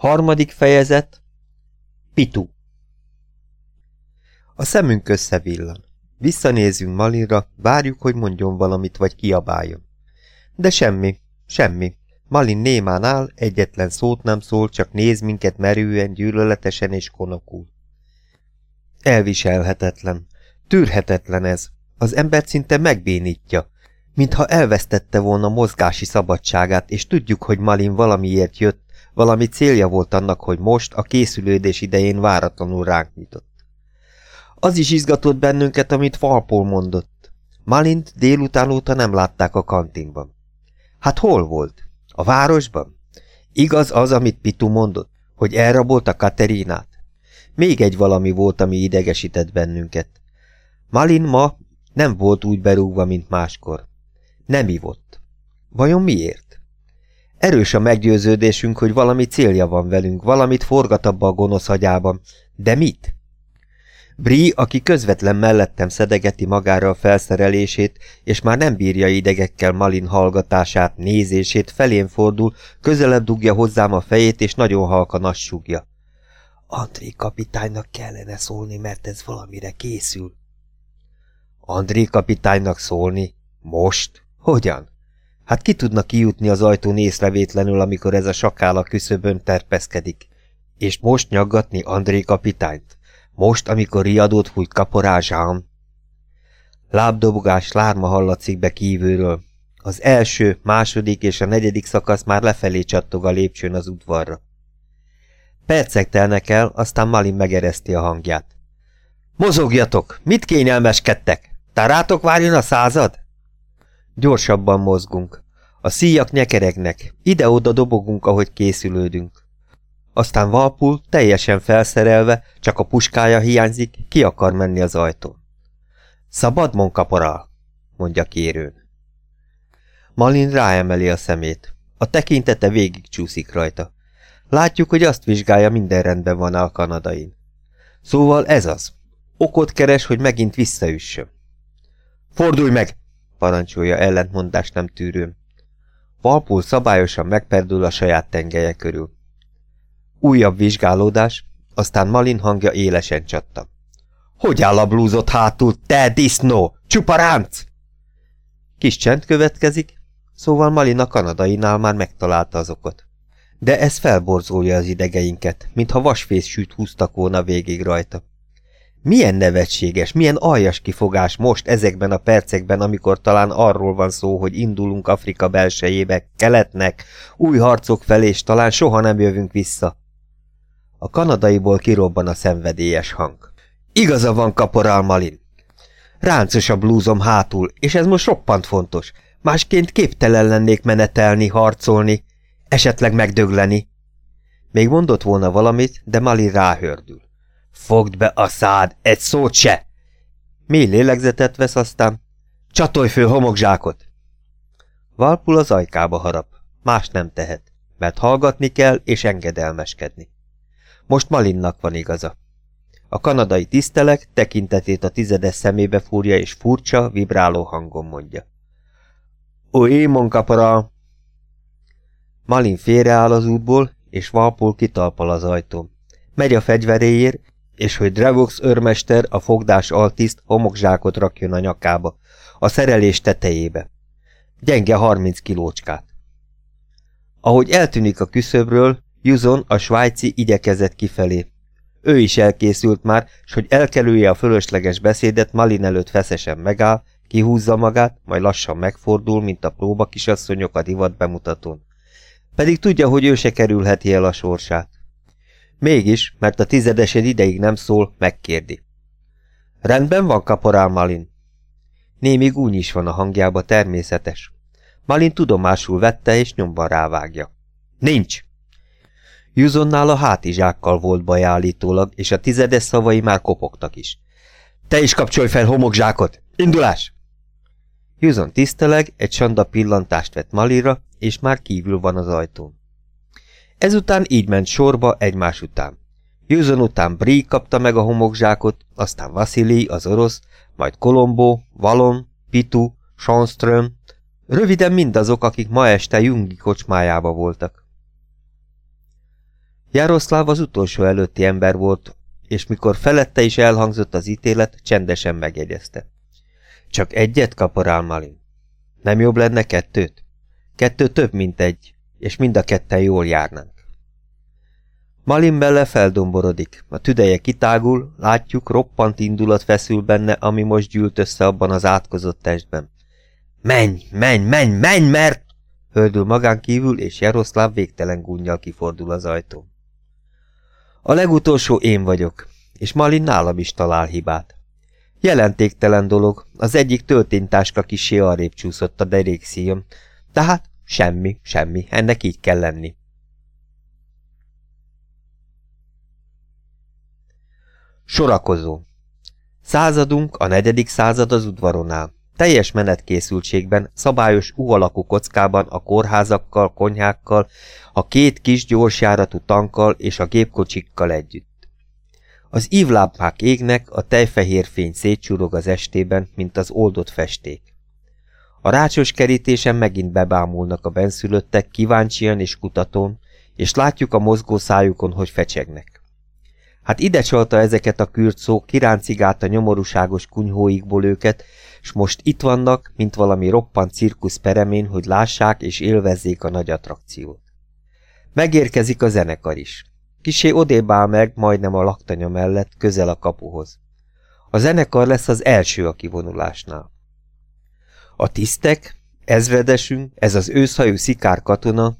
Harmadik fejezet Pitu A szemünk összevillan. Visszanézünk Malinra, várjuk, hogy mondjon valamit, vagy kiabáljon. De semmi, semmi. Malin némán áll, egyetlen szót nem szól, csak néz minket merően, gyűlöletesen és konokul. Elviselhetetlen. Tűrhetetlen ez. Az ember szinte megbénítja, mintha elvesztette volna mozgási szabadságát, és tudjuk, hogy Malin valamiért jött, valami célja volt annak, hogy most, a készülődés idején váratlanul ránk nyitott. Az is izgatott bennünket, amit Falpol mondott. Malint délután óta nem látták a kantinban. Hát hol volt? A városban? Igaz az, amit Pitu mondott, hogy elrabolta Katerinát? Még egy valami volt, ami idegesített bennünket. Malin ma nem volt úgy berúgva, mint máskor. Nem ivott. Vajon miért? Erős a meggyőződésünk, hogy valami célja van velünk, valamit forgat abba a gonosz agyában. De mit? Bri, aki közvetlen mellettem szedegeti magára a felszerelését, és már nem bírja idegekkel Malin hallgatását, nézését, felén fordul, közelebb dugja hozzám a fejét, és nagyon halkan assúgja. André kapitánynak kellene szólni, mert ez valamire készül. André kapitánynak szólni? Most? Hogyan? Hát ki tudna kijutni az ajtón észrevétlenül, amikor ez a sakála küszöbön terpeszkedik? És most nyaggatni André kapitányt? Most, amikor riadót fújt kaporázsám? Lábdobogás lárma hallatszik be kívülről. Az első, második és a negyedik szakasz már lefelé csattog a lépcsőn az udvarra. Percek telnek el, aztán Malin megereszti a hangját. Mozogjatok! Mit kényelmeskedtek? Tárátok várjon a század? Gyorsabban mozgunk. A szíjak nyekeregnek, ide-oda dobogunk, ahogy készülődünk. Aztán Valpul, teljesen felszerelve, csak a puskája hiányzik, ki akar menni az ajtón. Szabad, monkaporál, mondja kérőn. Malin ráemeli a szemét. A tekintete végig csúszik rajta. Látjuk, hogy azt vizsgálja, minden rendben van a kanadain. Szóval ez az. Okot keres, hogy megint visszaüssön. Fordulj meg! Parancsolja ellentmondást nem tűrőm. Valpul szabályosan megperdül a saját tengelye körül. Újabb vizsgálódás, aztán Malin hangja élesen csatta. Hogy áll a blúzott hátul, te disznó? Csupa ránc! Kis csend következik, szóval Malin a kanadainál már megtalálta azokat. De ez felborzolja az idegeinket, mintha vasfész süt húztak volna végig rajta. Milyen nevetséges, milyen aljas kifogás most ezekben a percekben, amikor talán arról van szó, hogy indulunk Afrika belsejébe, keletnek, új harcok felé, és talán soha nem jövünk vissza. A kanadaiból kirobban a szenvedélyes hang. Igaza van, kaporál Malin. Ráncos a blúzom hátul, és ez most roppant fontos. Másként képtelen lennék menetelni, harcolni, esetleg megdögleni. Még mondott volna valamit, de Malin ráhördül. Fogd be a szád, egy szót se! Mély lélegzetet vesz aztán. Csatolj föl homokzsákot! Valpul az ajkába harap. Más nem tehet, mert hallgatni kell és engedelmeskedni. Most Malinnak van igaza. A kanadai tisztelek tekintetét a tizedes szemébe fúrja és furcsa, vibráló hangon mondja. Ó, monkapara! Malin félreáll az útból, és Valpul kitalpal az ajtón. Megy a fegyveréért, és hogy Drevox őrmester a fogdás altiszt homokzsákot rakjon a nyakába, a szerelés tetejébe. Gyenge harminc kilócskát. Ahogy eltűnik a küszöbről, Juzon, a svájci igyekezett kifelé. Ő is elkészült már, s hogy elkerülje a fölösleges beszédet, Malin előtt feszesen megáll, kihúzza magát, majd lassan megfordul, mint a próba kisasszonyok a divat bemutatón. Pedig tudja, hogy ő se kerülheti el a sorsát. Mégis, mert a tizedesed ideig nem szól, megkérdi. Rendben van, kaporál Malin. Némi gúny is van a hangjába, természetes. Malin tudomásul vette, és nyomban rávágja. Nincs! Juzonnál a hátizsákkal volt baj állítólag, és a tizedes szavai már kopogtak is. Te is kapcsolj fel homokzsákot! Indulás! Juzon tiszteleg, egy sanda pillantást vett Malira, és már kívül van az ajtón. Ezután így ment sorba egymás után. Juzon után Bri kapta meg a homokzsákot, aztán Vasili, az orosz, majd Kolombo, Valon, Pitu, Shanström, röviden mindazok, akik ma este Jungi kocsmájába voltak. Jaroszláv az utolsó előtti ember volt, és mikor felette is elhangzott az ítélet, csendesen megjegyezte. Csak egyet, kaporál Malin. Nem jobb lenne kettőt? Kettő több, mint egy, és mind a ketten jól járnánk. Malin bele feldomborodik, a tüdeje kitágul, látjuk, roppant indulat feszül benne, ami most gyűlt össze abban az átkozott testben. Menj, menj, menj, menj, mert... Hördül magán kívül, és Jaroszláv végtelen gúnyjal kifordul az ajtón. A legutolsó én vagyok, és Malin nálam is talál hibát. Jelentéktelen dolog, az egyik tölténytáska kisé arrébb csúszott a derékszíjon, tehát semmi, semmi, ennek így kell lenni. Sorakozó Századunk, a negyedik század az udvaron áll. Teljes menetkészültségben, szabályos U-alakú kockában a kórházakkal, konyhákkal, a két kis gyorsjáratú tankkal és a gépkocsikkal együtt. Az ívlámpák égnek, a tejfehér fény szétcsúrog az estében, mint az oldott festék. A rácsos kerítésen megint bebámulnak a benszülöttek kíváncsian és kutatón, és látjuk a mozgó szájukon, hogy fecsegnek. Hát ide csalta ezeket a kürtszó, kiráncigált a nyomorúságos kunyhóikból őket, és most itt vannak, mint valami roppant cirkusz peremén, hogy lássák és élvezzék a nagy attrakciót. Megérkezik a zenekar is. Kisé odébb áll meg, majdnem a laktanya mellett, közel a kapuhoz. A zenekar lesz az első a kivonulásnál. A tisztek, ezredesünk, ez az őszhajú szikár katona,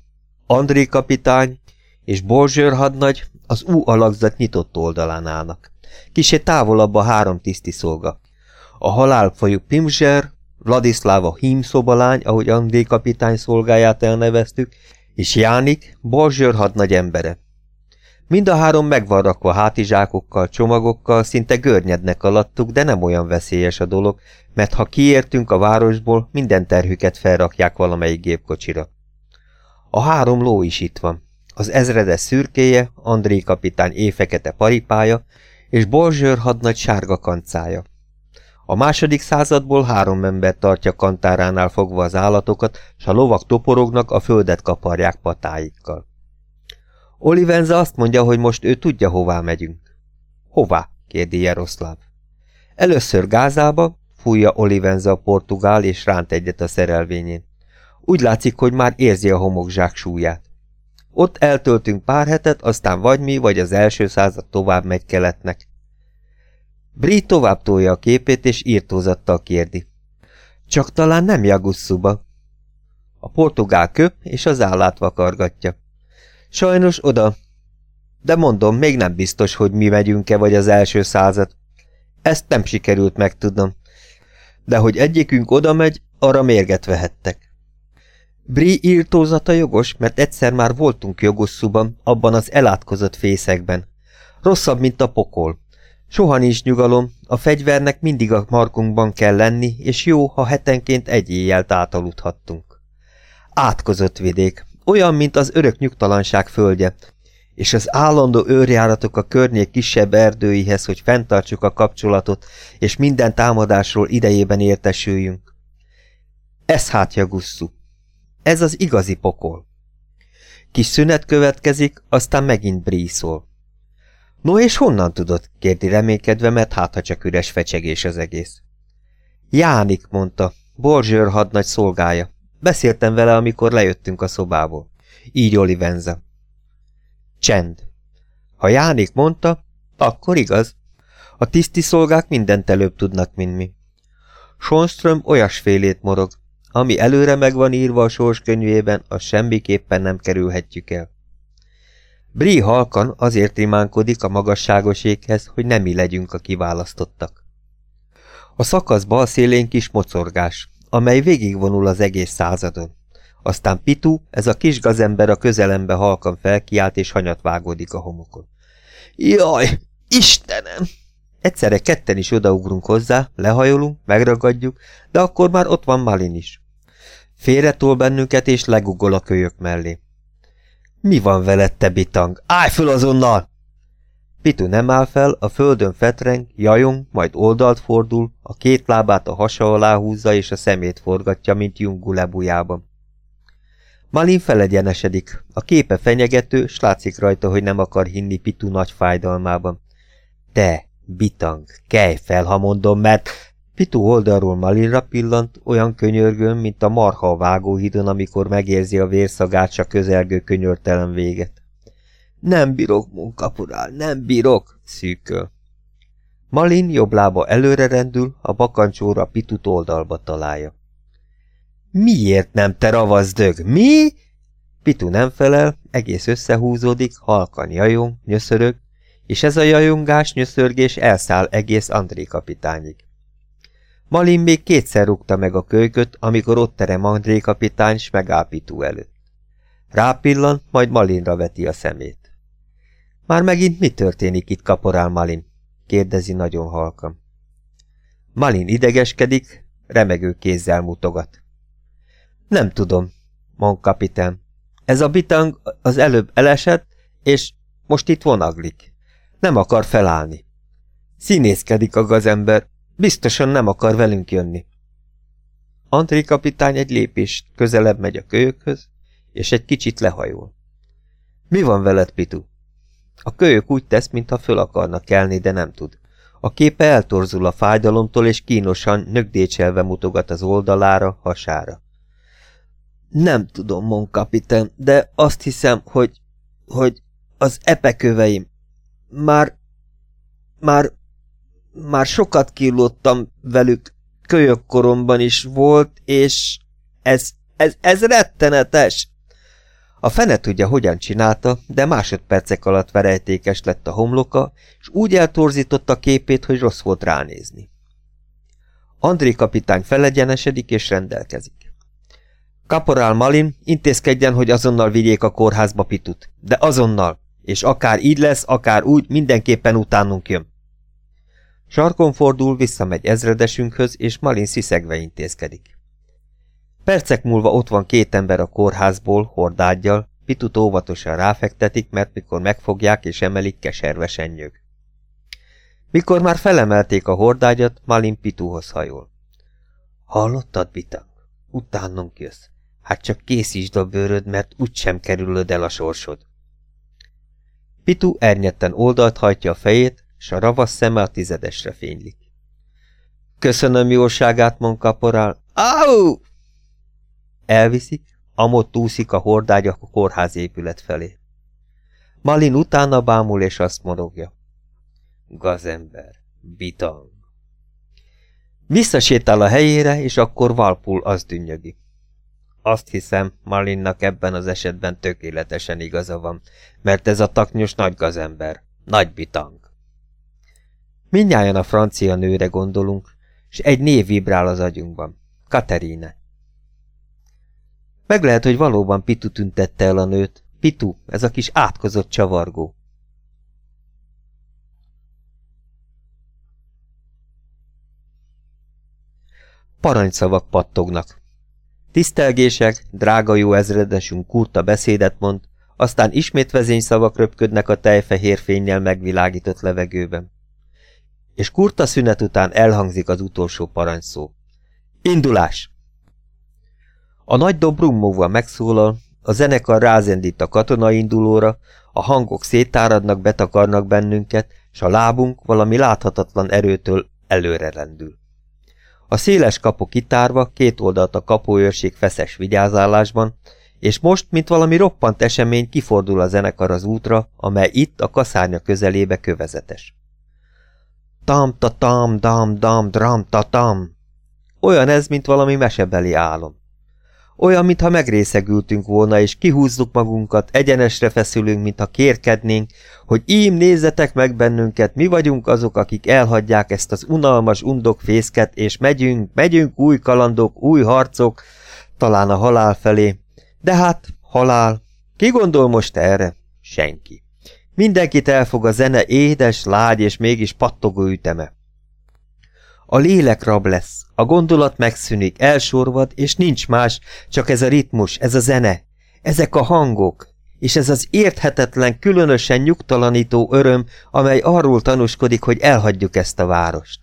André kapitány és Borzsőr hadnagy az U alakzat nyitott oldalán állnak. Kisé távolabb a három tiszti szolga. A halálfajú Pimzser, Vladislava hímszobalány, ahogy André kapitány szolgáját elneveztük, és Jánik, Borzsőr hadnagy embere. Mind a három meg van rakva hátizsákokkal, csomagokkal, szinte görnyednek alattuk, de nem olyan veszélyes a dolog, mert ha kiértünk a városból, minden terhüket felrakják valamelyik gépkocsira. A három ló is itt van. Az ezredes szürkéje, André kapitány éjfekete paripája, és Borzsőr hadnagy sárga kancája. A második századból három ember tartja kantáránál fogva az állatokat, s a lovak toporognak, a földet kaparják patáikkal. Olivenza azt mondja, hogy most ő tudja, hová megyünk. Hová? kérdi Jaroszláv. Először Gázába, fújja Olivenza a portugál, és ránt egyet a szerelvényén. Úgy látszik, hogy már érzi a homokzsák súlyát. Ott eltöltünk pár hetet, aztán vagy mi, vagy az első század tovább megy keletnek. Bri tovább tolja a képét, és írtózattal kérdi. Csak talán nem Jagusszuba. A portugál köp, és az állát vakargatja. Sajnos oda. De mondom, még nem biztos, hogy mi megyünk-e vagy az első század. Ezt nem sikerült megtudnom. De hogy egyikünk oda megy, arra mérget vehettek. Bri írtózata jogos, mert egyszer már voltunk jogosszúban, abban az elátkozott fészekben. Rosszabb, mint a pokol. Soha nincs nyugalom, a fegyvernek mindig a markunkban kell lenni, és jó, ha hetenként egy éjjel átaludhattunk. Átkozott vidék, olyan, mint az örök nyugtalanság földje, és az állandó őrjáratok a környék kisebb erdőihez, hogy fenntartsuk a kapcsolatot, és minden támadásról idejében értesüljünk. Ez hátja gusszú. Ez az igazi pokol. Kis szünet következik, aztán megint bríszol. No és honnan tudod? kérdi reménykedve, mert hát ha csak üres fecsegés az egész. Jánik, mondta, Borzsőr hadnagy szolgája. Beszéltem vele, amikor lejöttünk a szobából. Így Olivenza. Csend. Ha Jánik mondta, akkor igaz. A tiszti szolgák mindent előbb tudnak, mint mi. Sonström olyasfélét morog. Ami előre meg van írva a sorskönyvében, az semmiképpen nem kerülhetjük el. Bri halkan azért rimánkodik a magasságos éghez, hogy nem mi legyünk a kiválasztottak. A szakasz bal szélén kis mocorgás, amely végigvonul az egész századon. Aztán Pitu, ez a kis gazember a közelembe halkan felkiált és hanyat vágódik a homokon. Jaj, Istenem! Egyszerre ketten is odaugrunk hozzá, lehajolunk, megragadjuk, de akkor már ott van Malin is. Félretol bennünket és legugol a kölyök mellé. Mi van veled, te bitang? Állj föl azonnal! Pitu nem áll fel, a földön fetreng, jajong, majd oldalt fordul, a két lábát a hasa alá húzza és a szemét forgatja, mint Jungu lebujában. Malin felegyenesedik, a képe fenyegető, s látszik rajta, hogy nem akar hinni Pitu nagy fájdalmában. Te, bitang, kelj fel, ha mondom, mert... Pitu oldalról Malinra pillant, olyan könyörgőn, mint a marha a vágóhidon, amikor megérzi a vérszagát, csak közelgő könyörtelen véget. Nem bírok, munkapurál, nem bírok, szűköl. Malin jobb lába előre rendül, a bakancsóra Pitut oldalba találja. Miért nem te ravaszdög? Mi? Pitu nem felel, egész összehúzódik, halkan jajong, nyöszörög, és ez a jajongás, nyöszörgés elszáll egész André kapitányig. Malin még kétszer rúgta meg a kölyköt, amikor ott terem André kapitány, s megáll Pitu előtt. Rápillant, majd Malinra veti a szemét. Már megint mi történik itt, kaporál Malin? kérdezi nagyon halkan. Malin idegeskedik, remegő kézzel mutogat. Nem tudom, mond kapitán. Ez a bitang az előbb elesett, és most itt vonaglik. Nem akar felállni. Színészkedik a gazember, biztosan nem akar velünk jönni. André kapitány egy lépést közelebb megy a kölyökhöz, és egy kicsit lehajol. Mi van veled, Pitu? A kölyök úgy tesz, mintha föl akarnak kelni, de nem tud. A képe eltorzul a fájdalomtól, és kínosan, nögdécselve mutogat az oldalára, hasára. Nem tudom, mond kapitán, de azt hiszem, hogy, hogy az epeköveim. Már, már, már sokat kilódtam velük, kölyök koromban is volt, és ez, ez, ez rettenetes. A fene tudja, hogyan csinálta, de másodpercek alatt verejtékes lett a homloka, és úgy eltorzította képét, hogy rossz volt ránézni. André kapitány felegyenesedik és rendelkezik. Kaporál Malin, intézkedjen, hogy azonnal vigyék a kórházba Pitut. De azonnal, és akár így lesz, akár úgy, mindenképpen utánunk jön. Sarkon fordul, visszamegy ezredesünkhöz, és Malin sziszegve intézkedik. Percek múlva ott van két ember a kórházból, hordádjal, Pitut óvatosan ráfektetik, mert mikor megfogják és emelik, keservesen nyög. Mikor már felemelték a hordágyat, Malin Pituhoz hajol. Hallottad, Bitang? Utánunk jössz. Hát csak készítsd a bőröd, mert úgysem kerülöd el a sorsod. Pitu ernyetten oldalt hajtja a fejét, s a ravasz szeme a tizedesre fénylik. Köszönöm jóságát, mond kaporál. Áú! Elviszik, amott úszik a hordágy a kórház épület felé. Malin utána bámul, és azt morogja. Gazember, bitang. Visszasétál a helyére, és akkor Valpul az dünnyögi. Azt hiszem, Malinnak ebben az esetben tökéletesen igaza van, mert ez a taknyos nagy gazember, nagy bitang. Mindnyájan a francia nőre gondolunk, és egy név vibrál az agyunkban. Katerine. Meg lehet, hogy valóban Pitu tüntette el a nőt. Pitu, ez a kis átkozott csavargó. Parancsszavak pattognak. Tisztelgések, drága jó ezredesünk kurta beszédet mond, aztán ismét vezényszavak röpködnek a tejfehér fénynel megvilágított levegőben. És kurta szünet után elhangzik az utolsó parancsszó. Indulás! A nagy dob rummogva megszólal, a zenekar rázendít a katonaindulóra, a hangok szétáradnak, betakarnak bennünket, s a lábunk valami láthatatlan erőtől előre rendül. A széles kapu kitárva, két oldalt a kapuőrség feszes vigyázálásban, és most, mint valami roppant esemény, kifordul a zenekar az útra, amely itt a kaszárnya közelébe kövezetes. Tam-ta-tam-dam-dam-dram-ta-tam. Olyan ez, mint valami mesebeli álom. Olyan, mintha megrészegültünk volna, és kihúzzuk magunkat, egyenesre feszülünk, mintha kérkednénk, hogy ím nézzetek meg bennünket, mi vagyunk azok, akik elhagyják ezt az unalmas undok fészket, és megyünk, megyünk új kalandok, új harcok, talán a halál felé. De hát, halál. Ki gondol most erre? Senki. Mindenkit elfog a zene édes, lágy és mégis pattogó üteme. A lélek rab lesz, a gondolat megszűnik, elsorvad, és nincs más, csak ez a ritmus, ez a zene, ezek a hangok, és ez az érthetetlen, különösen nyugtalanító öröm, amely arról tanúskodik, hogy elhagyjuk ezt a várost.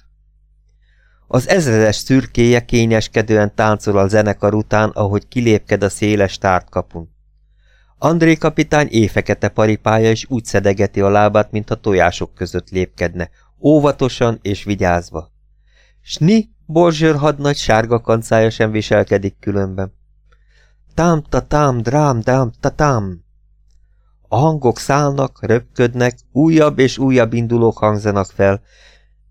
Az ezredes szürkéje kényeskedően táncol a zenekar után, ahogy kilépked a széles tártkapun. André kapitány éjfekete paripája és úgy szedegeti a lábát, mint a tojások között lépkedne, óvatosan és vigyázva. Sni, Borzsőr hadnagy sárga kancája sem viselkedik különben. Tám, ta, tám, drám, dám, ta, tám. A hangok szállnak, röpködnek, újabb és újabb indulók hangzanak fel,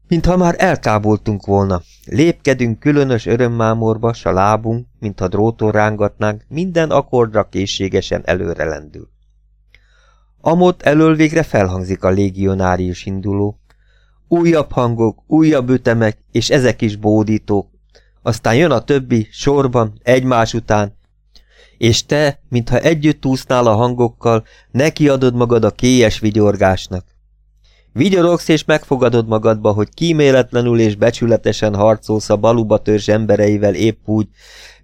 mintha már elkáboltunk volna. Lépkedünk különös örömmámorba, s a lábunk, mintha dróton rángatnánk, minden akkordra készségesen előre lendül. Amott elől végre felhangzik a légionárius induló. Újabb hangok, újabb ütemek, és ezek is bódítók. Aztán jön a többi, sorban, egymás után, és te, mintha együtt úsznál a hangokkal, nekiadod magad a kélyes vigyorgásnak. Vigyorogsz és megfogadod magadba, hogy kíméletlenül és becsületesen harcolsz a baluba törzs embereivel épp úgy,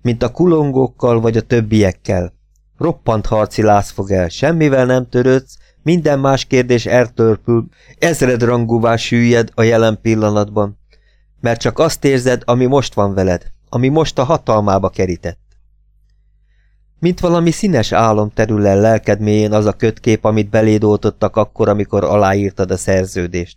mint a kulongókkal vagy a többiekkel. Roppant harci láz fog el, semmivel nem törődsz, minden más kérdés eltörpül, ezredrangúvá süllyed a jelen pillanatban, mert csak azt érzed, ami most van veled, ami most a hatalmába kerített. Mint valami színes álom terül el lelked mélyén az a kötkép, amit beléd oltottak akkor, amikor aláírtad a szerződést.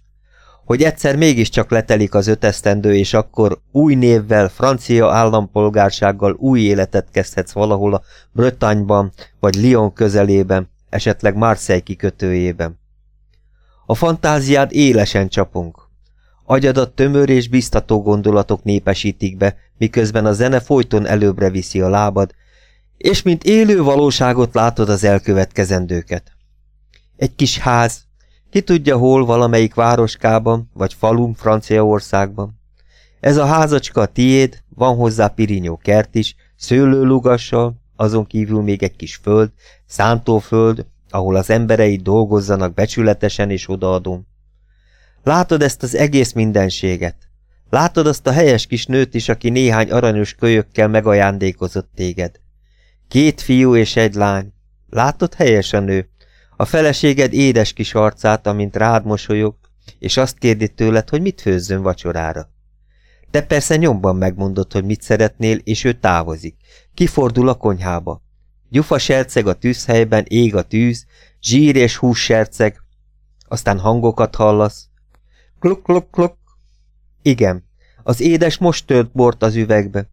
Hogy egyszer mégiscsak letelik az ötesztendő, és akkor új névvel, francia állampolgársággal új életet kezdhetsz valahol a Bretagne-ban, vagy Lyon közelében, esetleg Marseille kikötőjében. A fantáziád élesen csapunk. Agyadat tömör és biztató gondolatok népesítik be, miközben a zene folyton előbbre viszi a lábad, és mint élő valóságot látod az elkövetkezendőket. Egy kis ház, ki tudja hol valamelyik városkában, vagy falum Franciaországban. Ez a házacska a tiéd, van hozzá pirinyó kert is, szőlőlugassal, azon kívül még egy kis föld, szántóföld, ahol az emberei dolgozzanak becsületesen és odaadom. Látod ezt az egész mindenséget. Látod azt a helyes kis nőt is, aki néhány aranyos kölyökkel megajándékozott téged. Két fiú és egy lány. Látod helyesen ő? A feleséged édes kis arcát, amint rád mosolyog, és azt kérdi tőled, hogy mit főzzön vacsorára. Te persze nyomban megmondod, hogy mit szeretnél, és ő távozik. Kifordul a konyhába. Gyufa serceg a tűzhelyben, ég a tűz, zsír és hús serceg, aztán hangokat hallasz. Kluk, kluk, kluk. Igen, az édes most tört bort az üvegbe.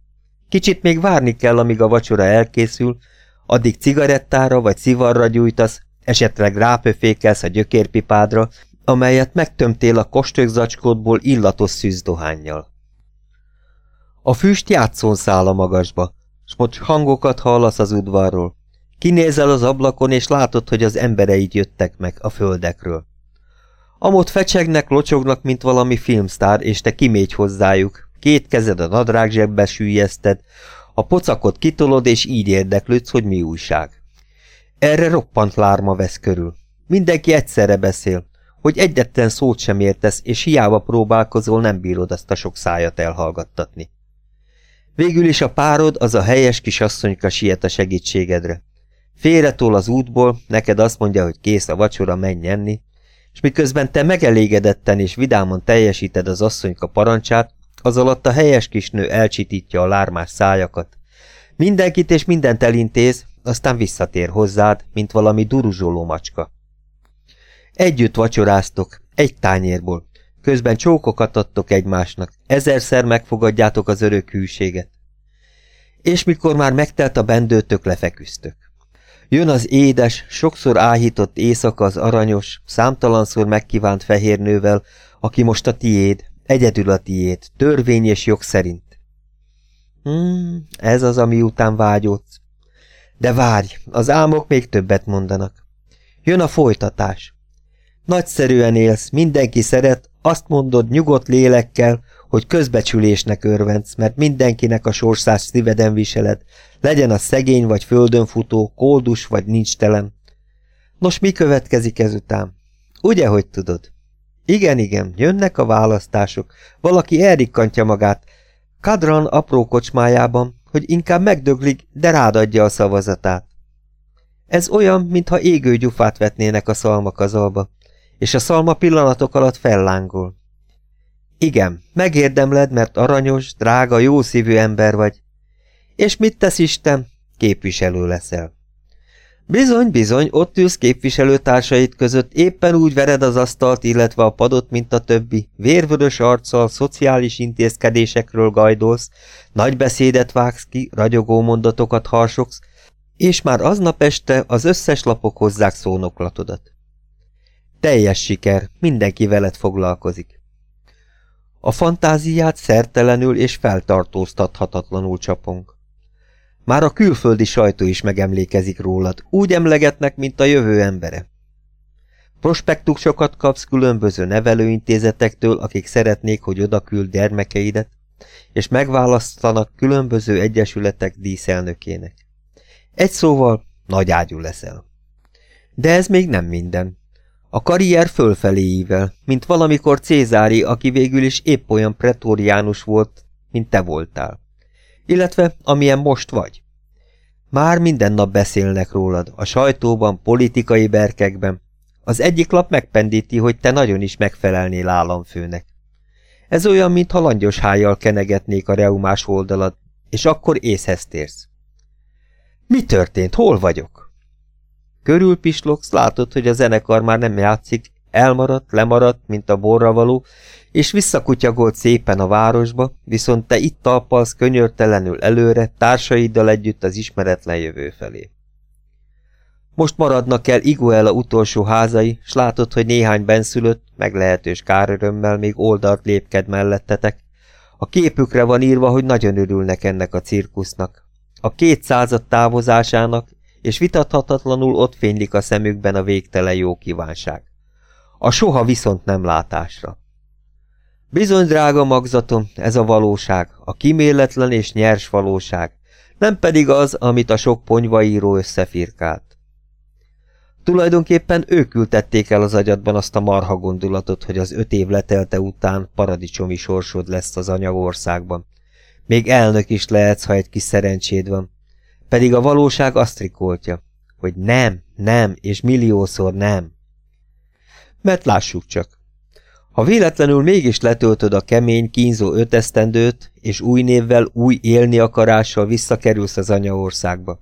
Kicsit még várni kell, amíg a vacsora elkészül, addig cigarettára vagy szivarra gyújtasz, esetleg rápöfékelsz a gyökérpipádra, amelyet megtömtél a kostőkzacskódból illatos szűzdohányjal. A füst játszón száll a magasba, s most hangokat hallasz az udvarról. Kinézel az ablakon, és látod, hogy az embereid jöttek meg a földekről. Amott fecsegnek, locsognak, mint valami filmsztár, és te kimégy hozzájuk, Két kezed a nadrág zsebbe sűjeszted, a pocakot kitolod, és így érdeklődsz, hogy mi újság. Erre roppant lárma vesz körül. Mindenki egyszerre beszél, hogy egyetlen szót sem értesz, és hiába próbálkozol, nem bírod azt a sok szájat elhallgattatni. Végül is a párod, az a helyes kis asszonyka siet a segítségedre. Félretól az útból, neked azt mondja, hogy kész a vacsora, menj enni, és miközben te megelégedetten és vidáman teljesíted az asszonyka parancsát, az alatt a helyes kisnő elcsitítja a lármás szájakat. Mindenkit és mindent elintéz, aztán visszatér hozzád, mint valami duruzsoló macska. Együtt vacsoráztok, egy tányérból, közben csókokat adtok egymásnak, ezerszer megfogadjátok az örök hűséget. És mikor már megtelt a bendőtök, lefeküztök. Jön az édes, sokszor áhított éjszaka az aranyos, számtalanszor megkívánt fehérnővel, aki most a tiéd, Egyedül a tiéd, törvény és jog szerint. Hmm, ez az, ami után vágyódsz. De várj, az álmok még többet mondanak. Jön a folytatás. Nagyszerűen élsz, mindenki szeret, azt mondod nyugodt lélekkel, hogy közbecsülésnek örvendsz, mert mindenkinek a sorsás szíveden viseled, legyen a szegény vagy földön futó, kódus vagy nincs telen. Nos, mi következik ezután? Ugye, hogy tudod? Igen, igen, jönnek a választások. Valaki elrikkantja magát. Kadran apró kocsmájában, hogy inkább megdöglik, de rádadja a szavazatát. Ez olyan, mintha égő gyufát vetnének a szalmakazalba, és a szalma pillanatok alatt fellángol. Igen, megérdemled, mert aranyos, drága, jó szívű ember vagy. És mit tesz Isten? Képviselő leszel. Bizony, bizony, ott ülsz képviselőtársait között, éppen úgy vered az asztalt, illetve a padot, mint a többi, vérvörös arccal, szociális intézkedésekről gajdolsz, nagy beszédet vágsz ki, ragyogó mondatokat harsogsz, és már aznap este az összes lapok hozzák szónoklatodat. Teljes siker, mindenki veled foglalkozik. A fantáziát szertelenül és feltartóztathatatlanul csapunk. Már a külföldi sajtó is megemlékezik rólad, úgy emlegetnek, mint a jövő embere. Prospektusokat kapsz különböző nevelőintézetektől, akik szeretnék, hogy oda küld gyermekeidet, és megválasztanak különböző egyesületek díszelnökének. Egy szóval nagy ágyú leszel. De ez még nem minden. A karrier fölfelé ível, mint valamikor Cézári, aki végül is épp olyan pretóriánus volt, mint te voltál. Illetve amilyen most vagy. Már minden nap beszélnek rólad, a sajtóban, politikai berkekben. Az egyik lap megpendíti, hogy te nagyon is megfelelnél államfőnek. Ez olyan, mintha langyos hájjal kenegetnék a reumás oldalad, és akkor észhez térsz. Mi történt? Hol vagyok? Körülpislogsz, látod, hogy a zenekar már nem játszik, elmaradt, lemaradt, mint a borra való, és visszakutyagolt szépen a városba, viszont te itt talpalsz könyörtelenül előre, társaiddal együtt az ismeretlen jövő felé. Most maradnak el Iguela utolsó házai, s látod, hogy néhány benszülött, meglehetős kárörömmel még oldalt lépked mellettetek. A képükre van írva, hogy nagyon örülnek ennek a cirkusznak, a két század távozásának, és vitathatatlanul ott fénylik a szemükben a végtelen jó kívánság. A soha viszont nem látásra. Bizony, drága magzatom, ez a valóság, a kiméletlen és nyers valóság, nem pedig az, amit a sok ponyvaíró összefirkált. Tulajdonképpen ők ültették el az agyadban azt a marha gondolatot, hogy az öt év letelte után paradicsomi sorsod lesz az anyagországban, még elnök is lehetsz, ha egy kis szerencséd van. Pedig a valóság azt trikoltja, hogy nem, nem, és milliószor nem. Mert lássuk csak. Ha véletlenül mégis letöltöd a kemény, kínzó ötesztendőt, és új névvel, új élni akarással visszakerülsz az anyaországba.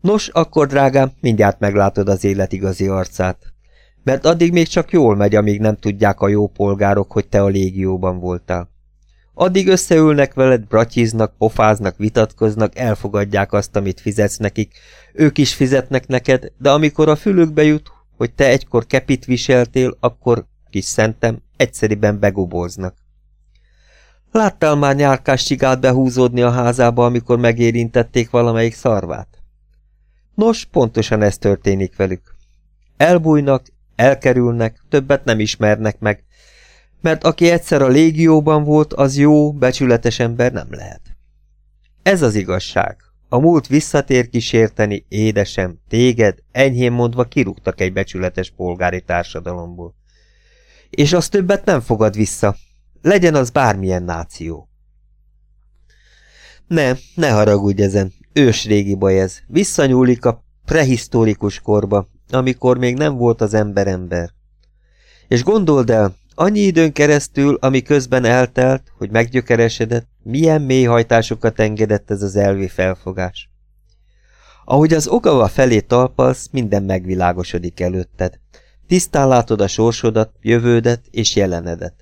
Nos, akkor, drágám, mindjárt meglátod az élet igazi arcát. Mert addig még csak jól megy, amíg nem tudják a jó polgárok, hogy te a légióban voltál. Addig összeülnek veled, bratyiznak, pofáznak, vitatkoznak, elfogadják azt, amit fizetsz nekik. Ők is fizetnek neked, de amikor a fülükbe jut, hogy te egykor kepit viseltél, akkor, kis szentem, egyszeriben begubóznak. Láttál már nyárkás csigát behúzódni a házába, amikor megérintették valamelyik szarvát? Nos, pontosan ez történik velük. Elbújnak, elkerülnek, többet nem ismernek meg, mert aki egyszer a légióban volt, az jó, becsületes ember nem lehet. Ez az igazság. A múlt visszatér kísérteni, édesem, téged, enyhén mondva kirúgtak egy becsületes polgári társadalomból. És az többet nem fogad vissza, legyen az bármilyen náció. Ne, ne haragudj ezen, ős régi baj ez, visszanyúlik a prehisztórikus korba, amikor még nem volt az ember ember. És gondold el, Annyi időn keresztül, ami közben eltelt, hogy meggyökeresedett, milyen mélyhajtásokat engedett ez az elvi felfogás. Ahogy az Ogawa felé talpalsz, minden megvilágosodik előtted. Tisztán látod a sorsodat, jövődet és jelenedet.